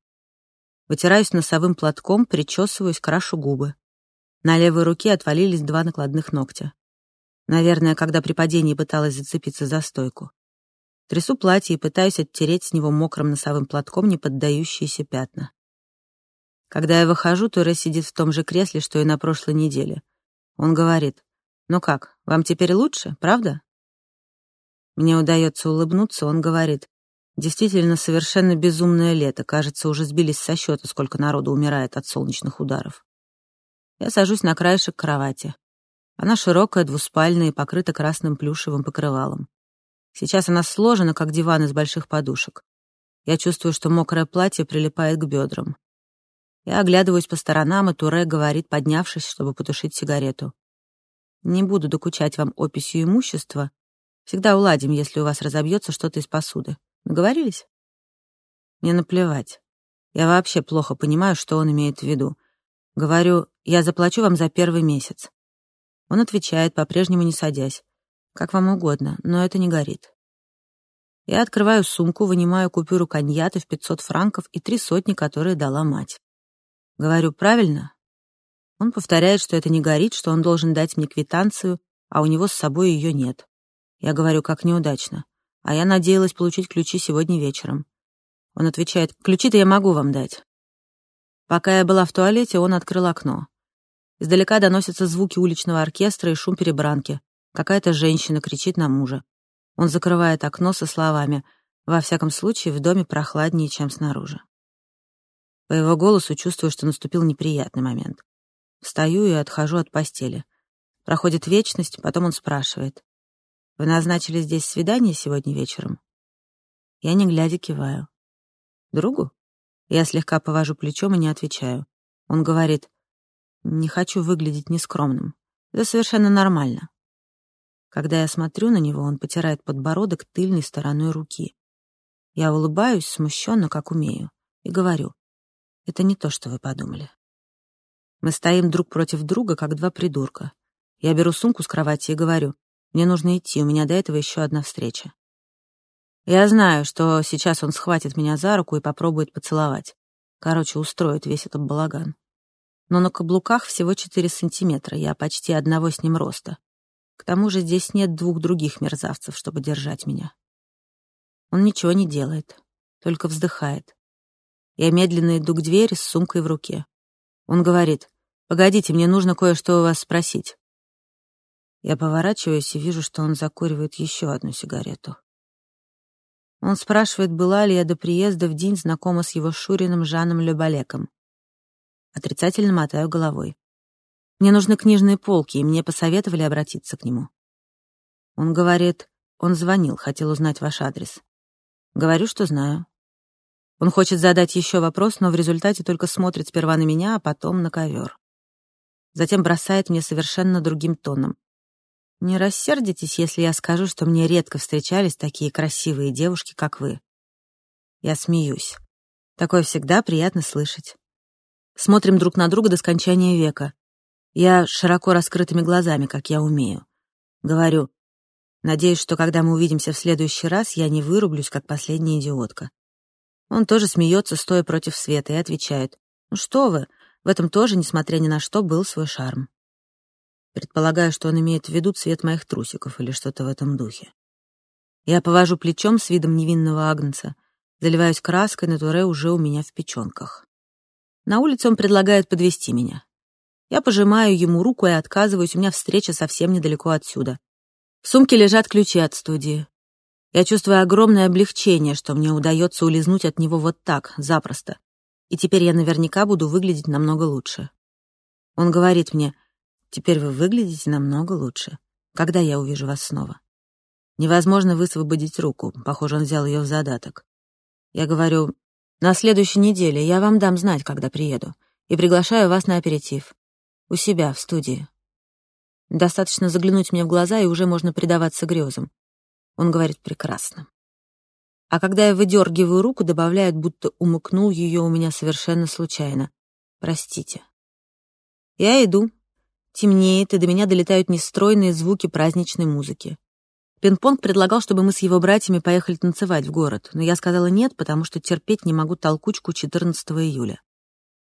Вытираюсь носовым платком, причесываюсь, крашу губы. На левой руке отвалились два накладных ногтя. Наверное, когда при падении пыталась зацепиться за стойку. Трясу платье и пытаюсь оттереть с него мокрым носовым платком неподдающиеся пятна. Когда я выхожу, Туре сидит в том же кресле, что и на прошлой неделе. Он говорит, «Ну как, вам теперь лучше, правда?» Мне удается улыбнуться, он говорит, «Действительно совершенно безумное лето. Кажется, уже сбились со счета, сколько народу умирает от солнечных ударов». Я сажусь на краешек кровати. Она широкая, двуспальная и покрыта красным плюшевым покрывалом. Сейчас она сложена, как диван из больших подушек. Я чувствую, что мокрое платье прилипает к бедрам. Я оглядываюсь по сторонам, и Туре говорит, поднявшись, чтобы потушить сигарету. «Не буду докучать вам описью имущества. Всегда уладим, если у вас разобьется что-то из посуды. Договорились?» Мне наплевать. Я вообще плохо понимаю, что он имеет в виду. Говорю, я заплачу вам за первый месяц. Он отвечает, по-прежнему не садясь. Как вам угодно, но это не горит. Я открываю сумку, вынимаю купюру коньята в 500 франков и три сотни, которые дала мать. Говорю, правильно? Он повторяет, что это не горит, что он должен дать мне квитанцию, а у него с собой ее нет. Я говорю, как неудачно. А я надеялась получить ключи сегодня вечером. Он отвечает, ключи-то я могу вам дать. Пока я была в туалете, он открыл окно. Издалека доносятся звуки уличного оркестра и шум перебранки. Какая-то женщина кричит на мужа. Он закрывает окно со словами «Во всяком случае, в доме прохладнее, чем снаружи». По его голосу чувствую, что наступил неприятный момент. Встаю и отхожу от постели. Проходит вечность, потом он спрашивает. «Вы назначили здесь свидание сегодня вечером?» Я, не глядя, киваю. «Другу?» Я слегка повожу плечом и не отвечаю. Он говорит, «Не хочу выглядеть нескромным. Это совершенно нормально. Когда я смотрю на него, он потирает подбородок тыльной стороной руки. Я улыбаюсь, смущенно, как умею, и говорю, это не то, что вы подумали. Мы стоим друг против друга, как два придурка. Я беру сумку с кровати и говорю, мне нужно идти, у меня до этого еще одна встреча. Я знаю, что сейчас он схватит меня за руку и попробует поцеловать. Короче, устроит весь этот балаган. Но на каблуках всего 4 сантиметра, я почти одного с ним роста. К тому же здесь нет двух других мерзавцев, чтобы держать меня. Он ничего не делает, только вздыхает. Я медленно иду к двери с сумкой в руке. Он говорит, «Погодите, мне нужно кое-что у вас спросить». Я поворачиваюсь и вижу, что он закуривает еще одну сигарету. Он спрашивает, была ли я до приезда в день знакома с его Шуриным Жаном Лебалеком. Отрицательно мотаю головой. Мне нужны книжные полки, и мне посоветовали обратиться к нему. Он говорит, он звонил, хотел узнать ваш адрес. Говорю, что знаю. Он хочет задать еще вопрос, но в результате только смотрит сперва на меня, а потом на ковер. Затем бросает мне совершенно другим тоном. Не рассердитесь, если я скажу, что мне редко встречались такие красивые девушки, как вы. Я смеюсь. Такое всегда приятно слышать. Смотрим друг на друга до скончания века. Я широко раскрытыми глазами, как я умею. Говорю, надеюсь, что когда мы увидимся в следующий раз, я не вырублюсь, как последняя идиотка. Он тоже смеется, стоя против света, и отвечает, ну что вы, в этом тоже, несмотря ни на что, был свой шарм. Предполагаю, что он имеет в виду цвет моих трусиков или что-то в этом духе. Я повожу плечом с видом невинного агнца, заливаюсь краской, на туре уже у меня в печенках. На улице он предлагает подвести меня. Я пожимаю ему руку и отказываюсь, у меня встреча совсем недалеко отсюда. В сумке лежат ключи от студии. Я чувствую огромное облегчение, что мне удается улизнуть от него вот так, запросто. И теперь я наверняка буду выглядеть намного лучше. Он говорит мне, «Теперь вы выглядите намного лучше. Когда я увижу вас снова?» Невозможно высвободить руку, похоже, он взял ее в задаток. Я говорю, «На следующей неделе я вам дам знать, когда приеду, и приглашаю вас на аперитив. У себя, в студии. Достаточно заглянуть мне в глаза, и уже можно предаваться грезам. Он говорит прекрасно. А когда я выдергиваю руку, добавляет, будто умыкнул ее у меня совершенно случайно. Простите. Я иду. Темнеет, и до меня долетают нестройные звуки праздничной музыки. Пинг-понг предлагал, чтобы мы с его братьями поехали танцевать в город, но я сказала нет, потому что терпеть не могу толкучку 14 июля.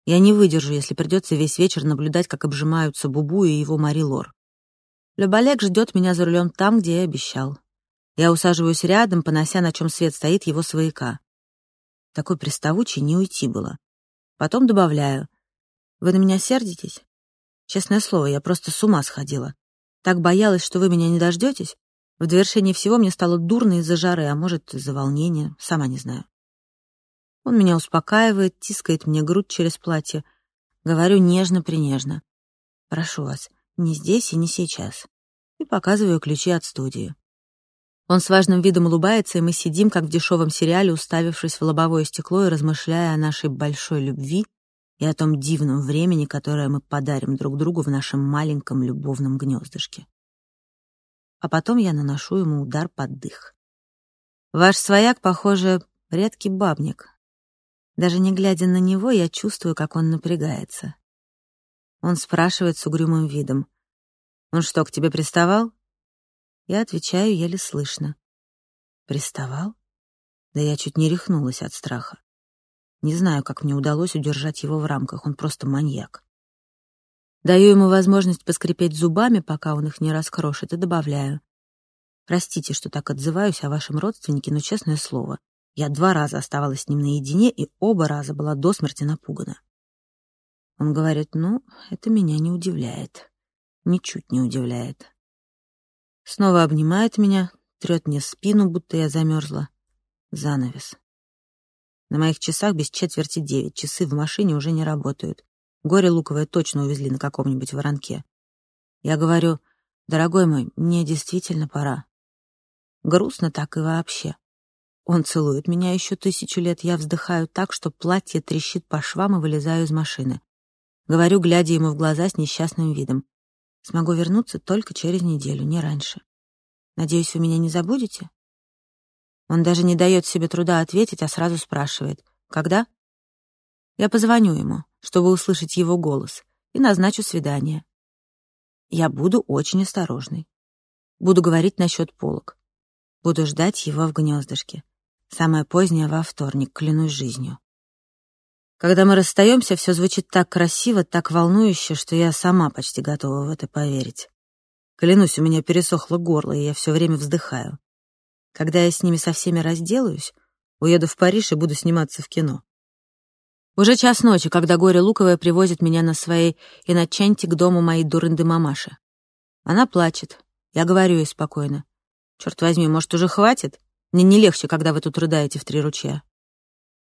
Я не выдержу, если придется весь вечер наблюдать, как обжимаются Бубу и его Мари Лор. Люболек ждет меня за рулем там, где я обещал. Я усаживаюсь рядом, понося, на чем свет стоит его свояка. Такой приставучий не уйти было. Потом добавляю. Вы на меня сердитесь? Честное слово, я просто с ума сходила. Так боялась, что вы меня не дождетесь. В довершении всего мне стало дурно из-за жары, а может, из-за волнения, сама не знаю. Он меня успокаивает, тискает мне грудь через платье. Говорю нежно-принежно. «Прошу вас, не здесь и не сейчас». И показываю ключи от студии. Он с важным видом улыбается, и мы сидим, как в дешевом сериале, уставившись в лобовое стекло и размышляя о нашей большой любви и о том дивном времени, которое мы подарим друг другу в нашем маленьком любовном гнездышке. А потом я наношу ему удар под дых. Ваш свояк, похоже, редкий бабник, даже не глядя на него, я чувствую, как он напрягается. Он спрашивает с угрюмым видом. «Он что, к тебе приставал?» Я отвечаю еле слышно. «Приставал?» Да я чуть не рехнулась от страха. Не знаю, как мне удалось удержать его в рамках, он просто маньяк. Даю ему возможность поскрипеть зубами, пока он их не раскрошит, и добавляю. Простите, что так отзываюсь о вашем родственнике, но, честное слово, я два раза оставалась с ним наедине, и оба раза была до смерти напугана. Он говорит, ну, это меня не удивляет. Ничуть не удивляет. Снова обнимает меня, трет мне спину, будто я замерзла. Занавес. На моих часах без четверти девять. Часы в машине уже не работают. Горе луковое точно увезли на каком-нибудь воронке. Я говорю, дорогой мой, мне действительно пора. Грустно так и вообще. Он целует меня еще тысячу лет, я вздыхаю так, что платье трещит по швам и вылезаю из машины. Говорю, глядя ему в глаза с несчастным видом. Смогу вернуться только через неделю, не раньше. Надеюсь, вы меня не забудете? Он даже не дает себе труда ответить, а сразу спрашивает. Когда? Я позвоню ему, чтобы услышать его голос, и назначу свидание. Я буду очень осторожной. Буду говорить насчет полок. Буду ждать его в гнездышке. Самое позднее во вторник, клянусь жизнью. Когда мы расстаемся, все звучит так красиво, так волнующе, что я сама почти готова в это поверить. Клянусь, у меня пересохло горло, и я все время вздыхаю. Когда я с ними со всеми разделаюсь, уеду в Париж и буду сниматься в кино. Уже час ночи, когда горе Луковая привозит меня на своей иночанте к дому моей дурынды мамаши. Она плачет. Я говорю ей спокойно. Черт возьми, может, уже хватит? Мне не легче, когда вы тут рыдаете в три ручья.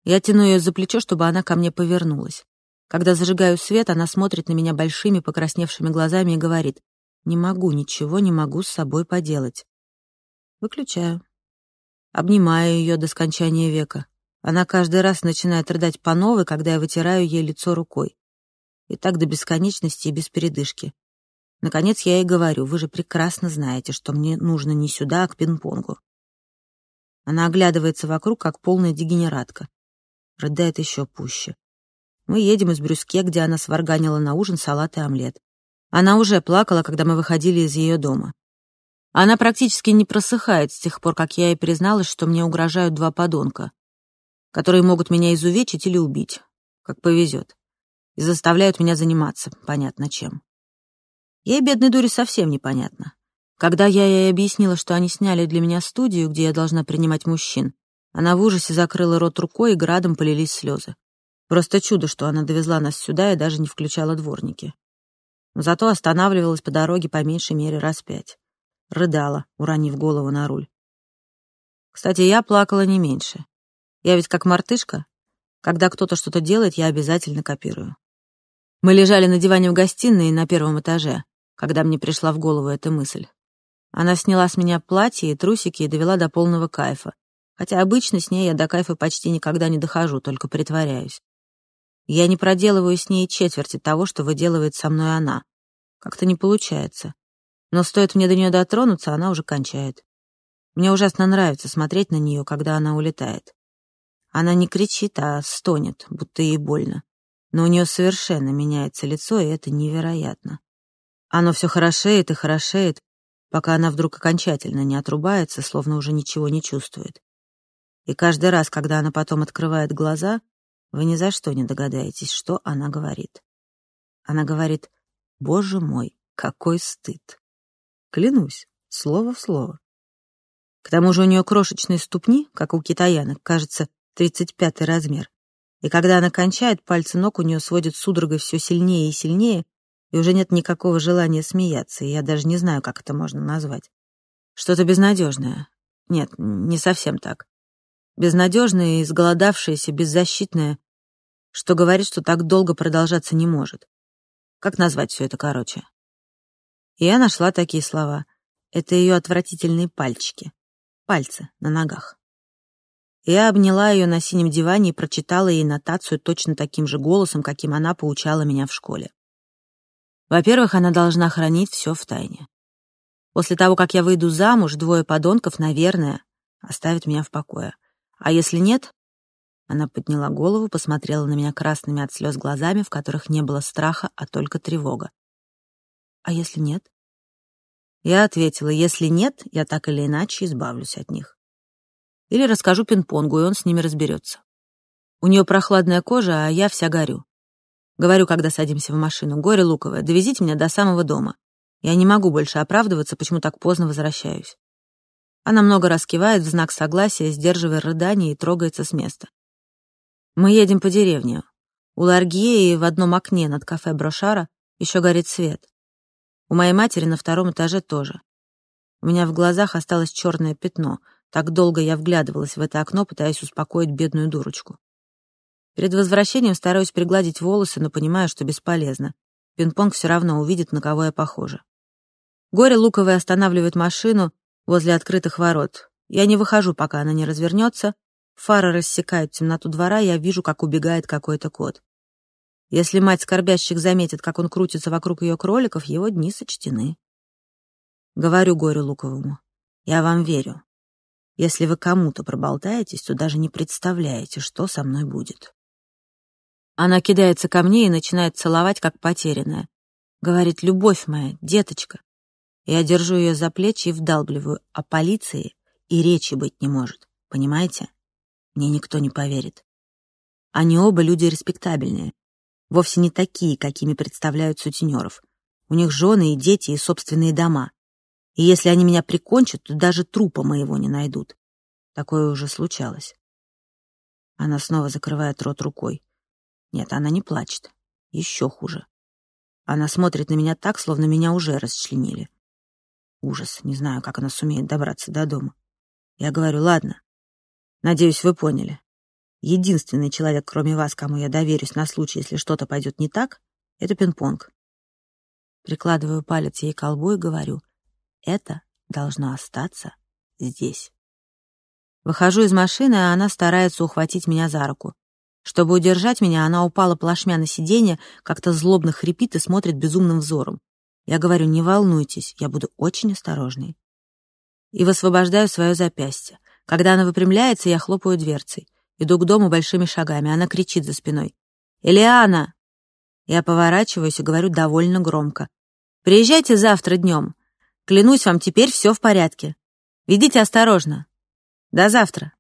Я тяну ее за плечо, чтобы она ко мне повернулась. Когда зажигаю свет, она смотрит на меня большими покрасневшими глазами и говорит, «Не могу, ничего не могу с собой поделать». Выключаю. Обнимаю ее до скончания века. Она каждый раз начинает рыдать по новой, когда я вытираю ей лицо рукой. И так до бесконечности и без передышки. Наконец я ей говорю, вы же прекрасно знаете, что мне нужно не сюда, а к пинг-понгу. Она оглядывается вокруг, как полная дегенератка. Рыдает еще пуще. Мы едем из Брюске, где она сварганила на ужин салат и омлет. Она уже плакала, когда мы выходили из ее дома. Она практически не просыхает с тех пор, как я ей призналась, что мне угрожают два подонка, которые могут меня изувечить или убить, как повезет, и заставляют меня заниматься, понятно чем. Ей, бедной дуре, совсем непонятно. Когда я ей объяснила, что они сняли для меня студию, где я должна принимать мужчин, она в ужасе закрыла рот рукой, и градом полились слезы. Просто чудо, что она довезла нас сюда и даже не включала дворники. Зато останавливалась по дороге по меньшей мере раз пять. Рыдала, уронив голову на руль. Кстати, я плакала не меньше. Я ведь как мартышка. Когда кто-то что-то делает, я обязательно копирую. Мы лежали на диване в гостиной на первом этаже, когда мне пришла в голову эта мысль. Она сняла с меня платье и трусики и довела до полного кайфа. Хотя обычно с ней я до кайфа почти никогда не дохожу, только притворяюсь. Я не проделываю с ней четверти того, что выделывает со мной она. Как-то не получается. Но стоит мне до нее дотронуться, она уже кончает. Мне ужасно нравится смотреть на нее, когда она улетает. Она не кричит, а стонет, будто ей больно. Но у нее совершенно меняется лицо, и это невероятно. Оно все хорошеет и хорошеет, пока она вдруг окончательно не отрубается, словно уже ничего не чувствует. И каждый раз, когда она потом открывает глаза, вы ни за что не догадаетесь, что она говорит. Она говорит «Боже мой, какой стыд!» Клянусь, слово в слово. К тому же у нее крошечные ступни, как у китаянок, кажется, 35 размер. И когда она кончает, пальцы ног у нее сводят судорогой все сильнее и сильнее, и уже нет никакого желания смеяться, и я даже не знаю, как это можно назвать. Что-то безнадежное. Нет, не совсем так. Безнадежное, изголодавшееся, беззащитное, что говорит, что так долго продолжаться не может. Как назвать все это короче? И я нашла такие слова. Это ее отвратительные пальчики. Пальцы на ногах. Я обняла ее на синем диване и прочитала ей нотацию точно таким же голосом, каким она поучала меня в школе. Во-первых, она должна хранить все в тайне. После того, как я выйду замуж, двое подонков, наверное, оставят меня в покое. А если нет? Она подняла голову, посмотрела на меня красными от слез глазами, в которых не было страха, а только тревога. А если нет? Я ответила, если нет, я так или иначе избавлюсь от них. Или расскажу пинг-понгу, и он с ними разберется. У нее прохладная кожа, а я вся горю. Говорю, когда садимся в машину, горе луковое, довезите меня до самого дома. Я не могу больше оправдываться, почему так поздно возвращаюсь. Она много раз кивает в знак согласия, сдерживая рыдание и трогается с места. Мы едем по деревне. У Ларгьеи в одном окне над кафе Брошара еще горит свет. У моей матери на втором этаже тоже. У меня в глазах осталось черное пятно. Так долго я вглядывалась в это окно, пытаясь успокоить бедную дурочку. Перед возвращением стараюсь пригладить волосы, но понимаю, что бесполезно. Пинг-понг все равно увидит, на кого я похожа. Горе луковый останавливает машину, возле открытых ворот. Я не выхожу, пока она не развернется. Фары рассекают темноту двора, я вижу, как убегает какой-то кот. Если мать скорбящих заметит, как он крутится вокруг ее кроликов, его дни сочтены. Говорю горю луковому, я вам верю. Если вы кому-то проболтаетесь, то даже не представляете, что со мной будет. Она кидается ко мне и начинает целовать, как потерянная. Говорит, любовь моя, деточка, я держу ее за плечи и вдалбливаю, а полиции и речи быть не может, понимаете? Мне никто не поверит. Они оба люди респектабельные, вовсе не такие, какими представляют сутенеров. У них жены и дети и собственные дома. И если они меня прикончат, то даже трупа моего не найдут. Такое уже случалось. Она снова закрывает рот рукой. Нет, она не плачет. Еще хуже. Она смотрит на меня так, словно меня уже расчленили. Ужас, не знаю, как она сумеет добраться до дома. Я говорю, ладно. Надеюсь, вы поняли. Единственный человек, кроме вас, кому я доверюсь на случай, если что-то пойдет не так, это пинг-понг. Прикладываю палец ей к колбу и говорю, это должно остаться здесь. Выхожу из машины, а она старается ухватить меня за руку. Чтобы удержать меня, она упала плашмя на сиденье, как-то злобно хрипит и смотрит безумным взором. Я говорю, не волнуйтесь, я буду очень осторожной. И высвобождаю свое запястье. Когда она выпрямляется, я хлопаю дверцей. Иду к дому большими шагами. Она кричит за спиной. «Элиана!» Я поворачиваюсь и говорю довольно громко. «Приезжайте завтра днем. Клянусь вам, теперь все в порядке. Ведите осторожно. До завтра».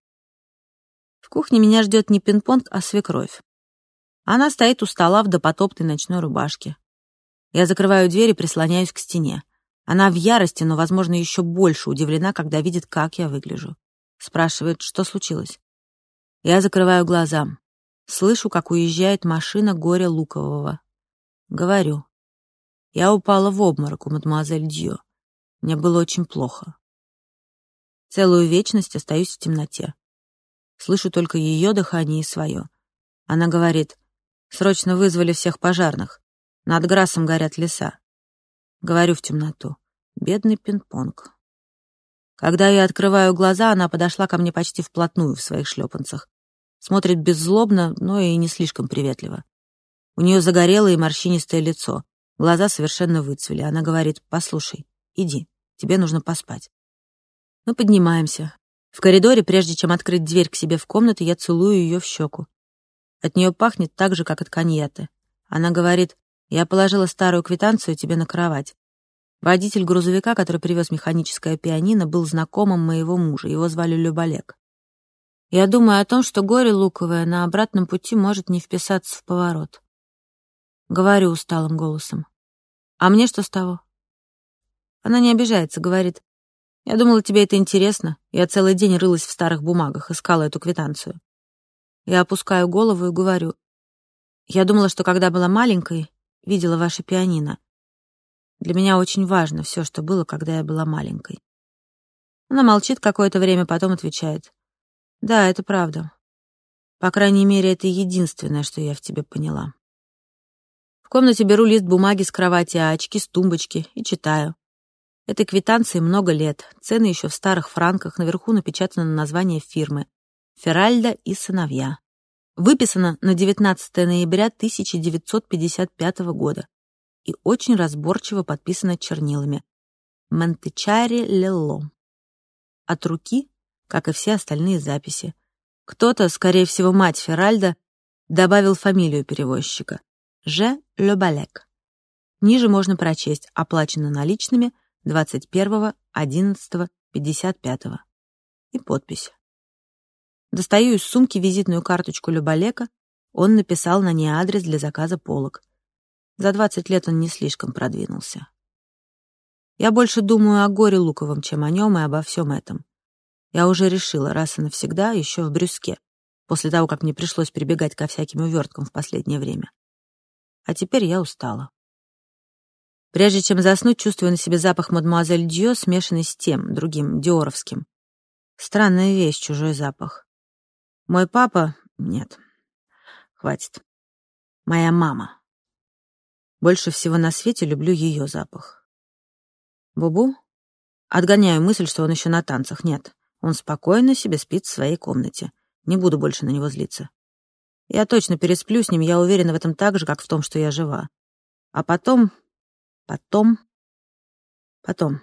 Кухне меня ждет не пинг-понг, а свекровь. Она стоит у стола в допотопной ночной рубашке. Я закрываю дверь и прислоняюсь к стене. Она в ярости, но, возможно, еще больше удивлена, когда видит, как я выгляжу. Спрашивает, что случилось. Я закрываю глаза. Слышу, как уезжает машина горя Лукового. Говорю. Я упала в обморок у мадемуазель Дьо. Мне было очень плохо. Целую вечность остаюсь в темноте. Слышу только ее дыхание и свое. Она говорит, срочно вызвали всех пожарных. Над Грасом горят леса. Говорю в темноту. Бедный пинг-понг. Когда я открываю глаза, она подошла ко мне почти вплотную в своих шлепанцах. Смотрит беззлобно, но и не слишком приветливо. У нее загорелое и морщинистое лицо. Глаза совершенно выцвели. Она говорит, послушай, иди, тебе нужно поспать. Мы поднимаемся. В коридоре, прежде чем открыть дверь к себе в комнату, я целую ее в щеку. От нее пахнет так же, как от коньяты. Она говорит, я положила старую квитанцию тебе на кровать. Водитель грузовика, который привез механическое пианино, был знакомым моего мужа, его звали Люболек. Я думаю о том, что горе луковое на обратном пути может не вписаться в поворот. Говорю усталым голосом. А мне что с того? Она не обижается, говорит. Я думала, тебе это интересно. Я целый день рылась в старых бумагах, искала эту квитанцию. Я опускаю голову и говорю. Я думала, что когда была маленькой, видела ваше пианино. Для меня очень важно все, что было, когда я была маленькой. Она молчит какое-то время, потом отвечает. Да, это правда. По крайней мере, это единственное, что я в тебе поняла. В комнате беру лист бумаги с кровати, а очки с тумбочки и читаю. Этой квитанции много лет, цены еще в старых франках, наверху напечатано название фирмы «Феральда и сыновья». Выписано на 19 ноября 1955 года и очень разборчиво подписано чернилами «Монтечари Лелло». От руки как и все остальные записи. Кто-то, скорее всего, мать Феральда, добавил фамилию перевозчика — Ж. Лебалек. Ниже можно прочесть «Оплачено наличными 21.11.55» и подпись. Достаю из сумки визитную карточку Любалека, он написал на ней адрес для заказа полок. За 20 лет он не слишком продвинулся. Я больше думаю о горе Луковом, чем о нем и обо всем этом. Я уже решила раз и навсегда еще в Брюске, после того, как мне пришлось прибегать ко всяким уверткам в последнее время. А теперь я устала. Прежде чем заснуть, чувствую на себе запах мадемуазель Дьо, смешанный с тем, другим, диоровским. Странная вещь, чужой запах. Мой папа... Нет. Хватит. Моя мама. Больше всего на свете люблю ее запах. Бубу? Отгоняю мысль, что он еще на танцах. Нет. Он спокойно себе спит в своей комнате. Не буду больше на него злиться. Я точно пересплю с ним, я уверена в этом так же, как в том, что я жива. А потом... Потом... Потом...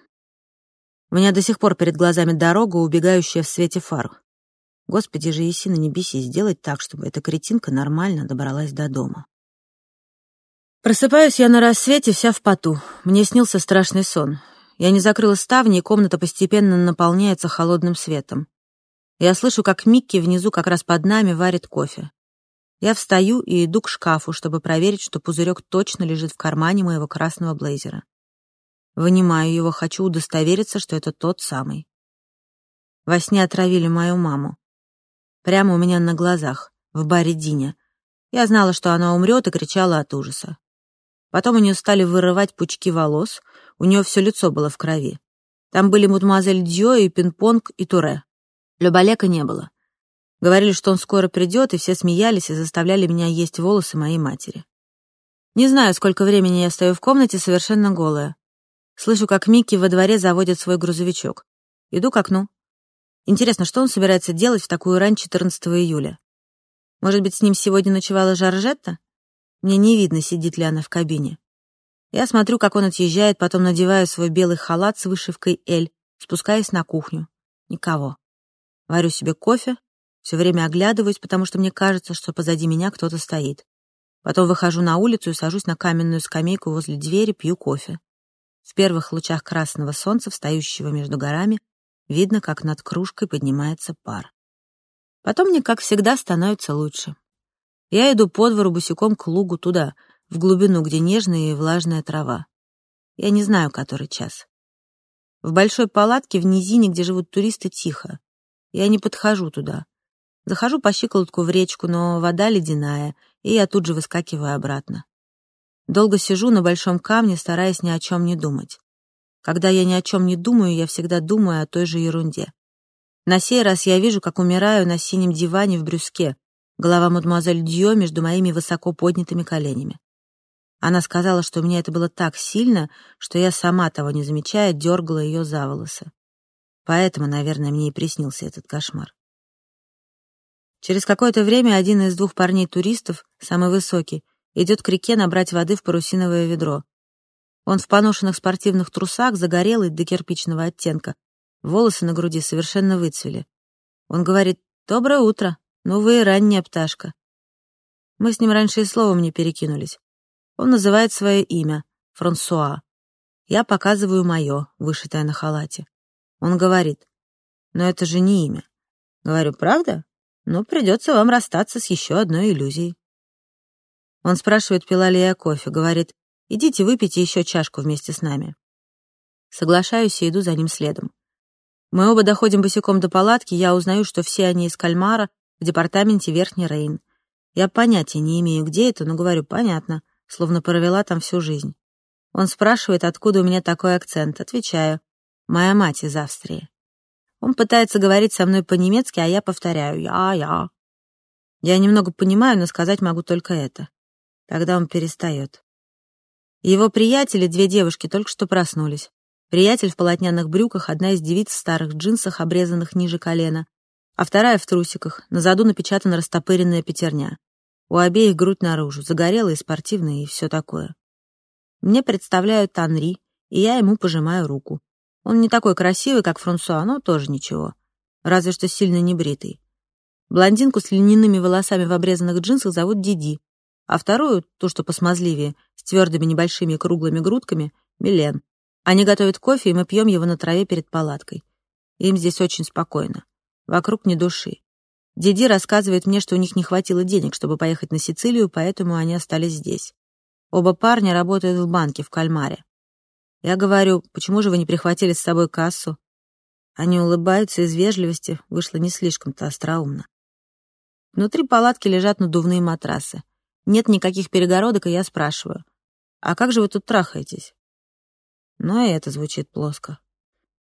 У меня до сих пор перед глазами дорога, убегающая в свете фар. Господи же, Есина, не бесись, сделать так, чтобы эта кретинка нормально добралась до дома. Просыпаюсь я на рассвете вся в поту. Мне снился страшный сон. Я не закрыла ставни, и комната постепенно наполняется холодным светом. Я слышу, как Микки внизу как раз под нами варит кофе. Я встаю и иду к шкафу, чтобы проверить, что пузырек точно лежит в кармане моего красного блейзера. Вынимаю его, хочу удостовериться, что это тот самый. Во сне отравили мою маму. Прямо у меня на глазах, в баре Диня. Я знала, что она умрет, и кричала от ужаса. Потом у нее стали вырывать пучки волос, у нее все лицо было в крови. Там были мадемуазель Дьо и пинг-понг и туре. Любалека не было. Говорили, что он скоро придет, и все смеялись и заставляли меня есть волосы моей матери. Не знаю, сколько времени я стою в комнате совершенно голая. Слышу, как Микки во дворе заводит свой грузовичок. Иду к окну. Интересно, что он собирается делать в такую рань 14 июля? Может быть, с ним сегодня ночевала Жоржетта? Мне не видно, сидит ли она в кабине. Я смотрю, как он отъезжает, потом надеваю свой белый халат с вышивкой «Эль», спускаюсь на кухню. Никого. Варю себе кофе, все время оглядываюсь, потому что мне кажется, что позади меня кто-то стоит. Потом выхожу на улицу и сажусь на каменную скамейку возле двери, пью кофе. В первых лучах красного солнца, встающего между горами, видно, как над кружкой поднимается пар. Потом мне, как всегда, становится лучше. Я иду по двору босиком к лугу туда, в глубину, где нежная и влажная трава. Я не знаю, который час. В большой палатке в низине, где живут туристы, тихо. Я не подхожу туда. Захожу по щиколотку в речку, но вода ледяная, и я тут же выскакиваю обратно. Долго сижу на большом камне, стараясь ни о чем не думать. Когда я ни о чем не думаю, я всегда думаю о той же ерунде. На сей раз я вижу, как умираю на синем диване в брюске, голова мадемуазель Дьё между моими высоко поднятыми коленями. Она сказала, что у меня это было так сильно, что я сама того не замечая дергала ее за волосы. Поэтому, наверное, мне и приснился этот кошмар. Через какое-то время один из двух парней-туристов, самый высокий, идет к реке набрать воды в парусиновое ведро. Он в поношенных спортивных трусах, загорелый до кирпичного оттенка. Волосы на груди совершенно выцвели. Он говорит «Доброе утро». Ну вы и ранняя пташка. Мы с ним раньше и словом не перекинулись. Он называет свое имя — Франсуа. Я показываю мое, вышитое на халате. Он говорит, но это же не имя. Говорю, правда? Ну, придется вам расстаться с еще одной иллюзией. Он спрашивает, пила ли я кофе, говорит, идите выпейте еще чашку вместе с нами. Соглашаюсь и иду за ним следом. Мы оба доходим босиком до палатки, я узнаю, что все они из Кальмара в департаменте Верхний Рейн. Я понятия не имею, где это, но говорю, понятно, словно провела там всю жизнь. Он спрашивает, откуда у меня такой акцент. Отвечаю, моя мать из Австрии. Он пытается говорить со мной по-немецки, а я повторяю «я-я». Я немного понимаю, но сказать могу только это. Тогда он перестает. Его приятели, две девушки, только что проснулись. Приятель в полотняных брюках, одна из девиц в старых джинсах, обрезанных ниже колена, а вторая в трусиках, на заду напечатана растопыренная пятерня. У обеих грудь наружу, загорелые, спортивные и все такое. Мне представляют Анри, и я ему пожимаю руку. Он не такой красивый, как Франсуа, но тоже ничего. Разве что сильно небритый. Блондинку с льняными волосами в обрезанных джинсах зовут Диди, а вторую, ту, что посмазливее, с твердыми небольшими круглыми грудками, Милен. Они готовят кофе, и мы пьем его на траве перед палаткой. Им здесь очень спокойно. Вокруг ни души. Диди рассказывает мне, что у них не хватило денег, чтобы поехать на Сицилию, поэтому они остались здесь. Оба парня работают в банке в Кальмаре. Я говорю, почему же вы не прихватили с собой кассу? Они улыбаются из вежливости, вышло не слишком-то остроумно. Внутри палатки лежат надувные матрасы. Нет никаких перегородок, и я спрашиваю, а как же вы тут трахаетесь? Но и это звучит плоско.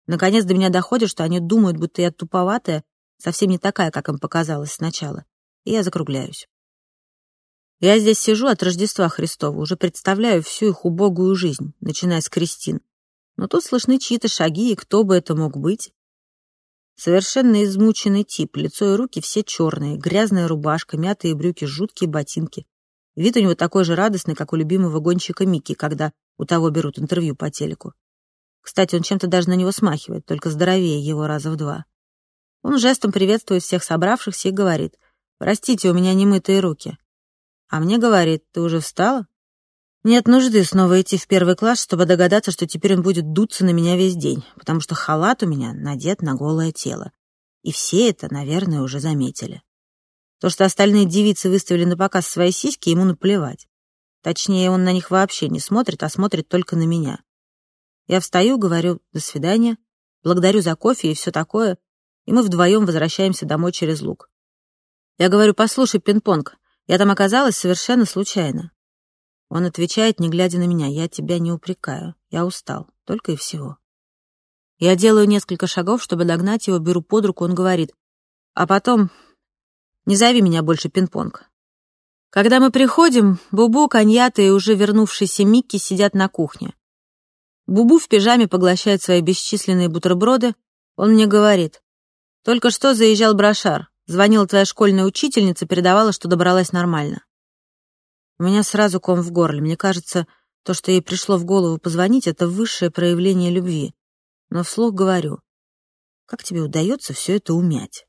Наконец до меня доходит, что они думают, будто я туповатая, совсем не такая, как им показалось сначала, и я закругляюсь. Я здесь сижу от Рождества Христова, уже представляю всю их убогую жизнь, начиная с крестин. Но тут слышны чьи-то шаги, и кто бы это мог быть? Совершенно измученный тип, лицо и руки все черные, грязная рубашка, мятые брюки, жуткие ботинки. Вид у него такой же радостный, как у любимого гонщика Микки, когда у того берут интервью по телеку. Кстати, он чем-то даже на него смахивает, только здоровее его раза в два. Он жестом приветствует всех собравшихся и говорит, «Простите, у меня немытые руки». А мне говорит, «Ты уже встала?» Нет нужды снова идти в первый класс, чтобы догадаться, что теперь он будет дуться на меня весь день, потому что халат у меня надет на голое тело. И все это, наверное, уже заметили. То, что остальные девицы выставили на показ свои сиськи, ему наплевать. Точнее, он на них вообще не смотрит, а смотрит только на меня. Я встаю, говорю «до свидания», благодарю за кофе и все такое, и мы вдвоем возвращаемся домой через луг. Я говорю «послушай, пинг-понг, я там оказалась совершенно случайно». Он отвечает, не глядя на меня, «я тебя не упрекаю, я устал, только и всего». Я делаю несколько шагов, чтобы догнать его, беру под руку, он говорит, а потом «не зови меня больше пинг-понг, когда мы приходим, Бубу, Каньята и уже вернувшийся Микки сидят на кухне. Бубу в пижаме поглощает свои бесчисленные бутерброды. Он мне говорит. «Только что заезжал Брошар. Звонила твоя школьная учительница, передавала, что добралась нормально». У меня сразу ком в горле. Мне кажется, то, что ей пришло в голову позвонить, это высшее проявление любви. Но вслух говорю. «Как тебе удается все это умять?»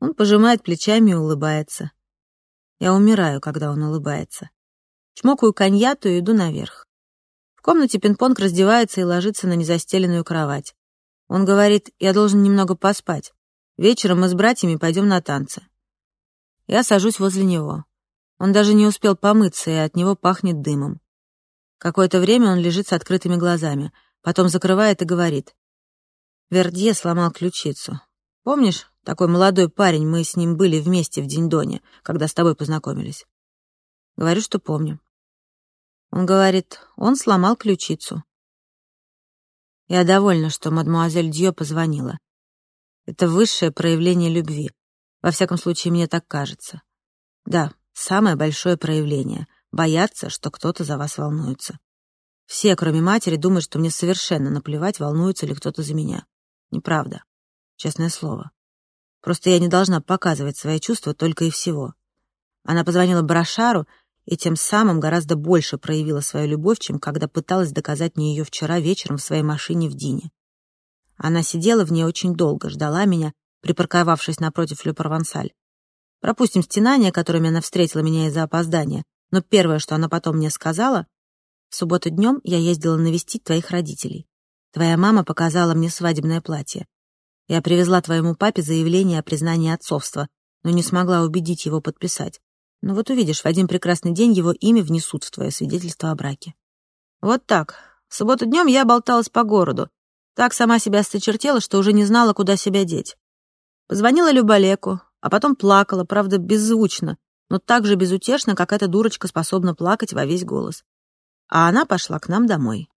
Он пожимает плечами и улыбается. Я умираю, когда он улыбается. Чмокаю коньяту и иду наверх. В комнате пинг-понг раздевается и ложится на незастеленную кровать. Он говорит, я должен немного поспать. Вечером мы с братьями пойдем на танцы. Я сажусь возле него. Он даже не успел помыться, и от него пахнет дымом. Какое-то время он лежит с открытыми глазами, потом закрывает и говорит. Вердье сломал ключицу. Помнишь, такой молодой парень, мы с ним были вместе в День-Доне, когда с тобой познакомились. Говорю, что помню. Он говорит, он сломал ключицу. Я довольна, что мадмуазель Дьё позвонила. Это высшее проявление любви. Во всяком случае, мне так кажется. Да, самое большое проявление — бояться, что кто-то за вас волнуется. Все, кроме матери, думают, что мне совершенно наплевать, волнуется ли кто-то за меня. Неправда. Честное слово. Просто я не должна показывать свои чувства только и всего. Она позвонила Брошару и тем самым гораздо больше проявила свою любовь, чем когда пыталась доказать мне ее вчера вечером в своей машине в Дине. Она сидела в ней очень долго, ждала меня, припарковавшись напротив Ле Провансаль. Пропустим стенания, которыми она встретила меня из-за опоздания, но первое, что она потом мне сказала, В субботу днем я ездила навестить твоих родителей. Твоя мама показала мне свадебное платье. Я привезла твоему папе заявление о признании отцовства, но не смогла убедить его подписать. Но вот увидишь, в один прекрасный день его имя внесут в твое свидетельство о браке. Вот так. В субботу днем я болталась по городу. Так сама себя сточертела, что уже не знала, куда себя деть. Позвонила Люболеку, а потом плакала, правда, беззвучно, но так же безутешно, как эта дурочка способна плакать во весь голос. А она пошла к нам домой.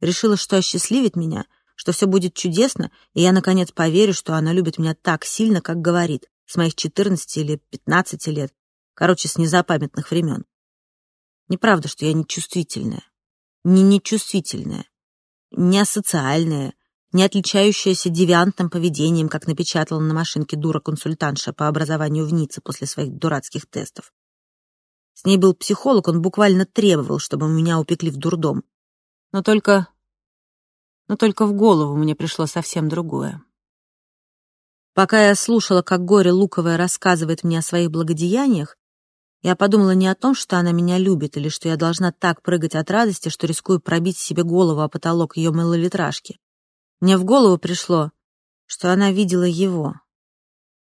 Решила, что осчастливит меня, что все будет чудесно, и я, наконец, поверю, что она любит меня так сильно, как говорит, с моих 14 или 15 лет, короче, с незапамятных времен. Неправда, что я нечувствительная. Не нечувствительная, не асоциальная, не отличающаяся девиантным поведением, как напечатала на машинке дура-консультантша по образованию в Ницце после своих дурацких тестов. С ней был психолог, он буквально требовал, чтобы меня упекли в дурдом. Но только... Но только в голову мне пришло совсем другое. Пока я слушала, как горе Луковая рассказывает мне о своих благодеяниях, я подумала не о том, что она меня любит, или что я должна так прыгать от радости, что рискую пробить себе голову о потолок ее малолитражки. Мне в голову пришло, что она видела его,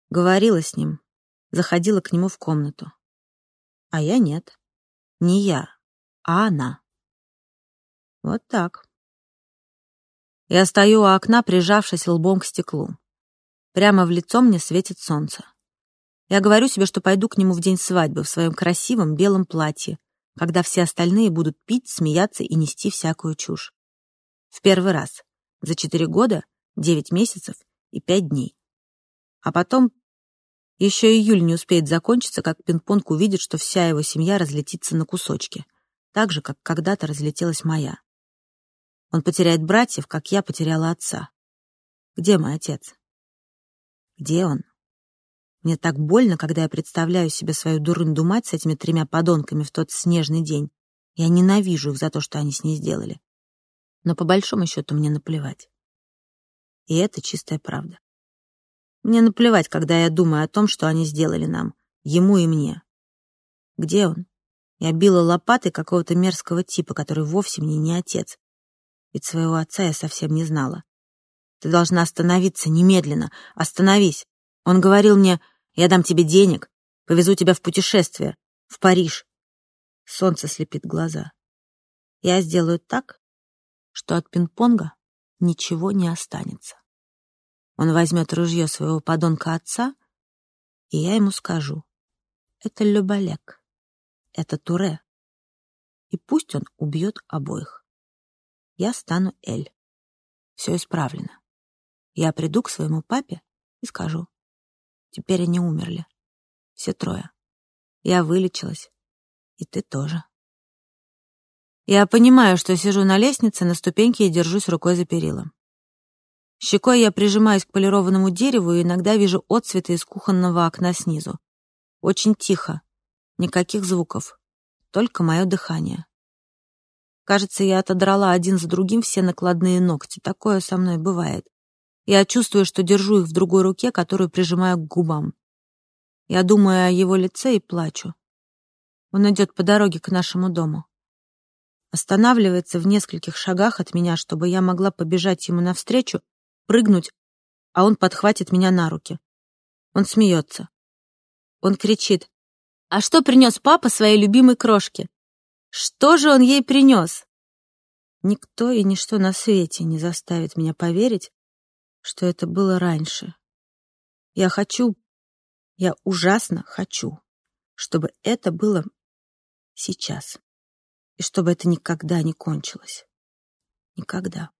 говорила с ним, заходила к нему в комнату. А я нет. Не я, а она. Вот так. Я стою у окна, прижавшись лбом к стеклу. Прямо в лицо мне светит солнце. Я говорю себе, что пойду к нему в день свадьбы в своем красивом белом платье, когда все остальные будут пить, смеяться и нести всякую чушь. В первый раз. За четыре года, девять месяцев и пять дней. А потом еще июль не успеет закончиться, как пинг-понг увидит, что вся его семья разлетится на кусочки, так же, как когда-то разлетелась моя. Он потеряет братьев, как я потеряла отца. Где мой отец? Где он? Мне так больно, когда я представляю себе свою дурынду-мать с этими тремя подонками в тот снежный день. Я ненавижу их за то, что они с ней сделали. Но по большому счету мне наплевать. И это чистая правда. Мне наплевать, когда я думаю о том, что они сделали нам, ему и мне. Где он? Я била лопатой какого-то мерзкого типа, который вовсе мне не отец. Ведь своего отца я совсем не знала. Ты должна остановиться немедленно. Остановись. Он говорил мне, я дам тебе денег, повезу тебя в путешествие, в Париж. Солнце слепит глаза. Я сделаю так, что от пинг-понга ничего не останется. Он возьмет ружье своего подонка отца, и я ему скажу. Это Любалек. Это Туре. И пусть он убьет обоих. Я стану Эль. Все исправлено. Я приду к своему папе и скажу. Теперь они умерли. Все трое. Я вылечилась. И ты тоже. Я понимаю, что сижу на лестнице, на ступеньке и держусь рукой за перила. Щекой я прижимаюсь к полированному дереву и иногда вижу отцветы из кухонного окна снизу. Очень тихо. Никаких звуков. Только мое дыхание. Кажется, я отодрала один за другим все накладные ногти. Такое со мной бывает. Я чувствую, что держу их в другой руке, которую прижимаю к губам. Я думаю о его лице и плачу. Он идет по дороге к нашему дому. Останавливается в нескольких шагах от меня, чтобы я могла побежать ему навстречу прыгнуть, а он подхватит меня на руки. Он смеется. Он кричит. «А что принес папа своей любимой крошке? Что же он ей принес?» Никто и ничто на свете не заставит меня поверить, что это было раньше. Я хочу, я ужасно хочу, чтобы это было сейчас. И чтобы это никогда не кончилось. Никогда.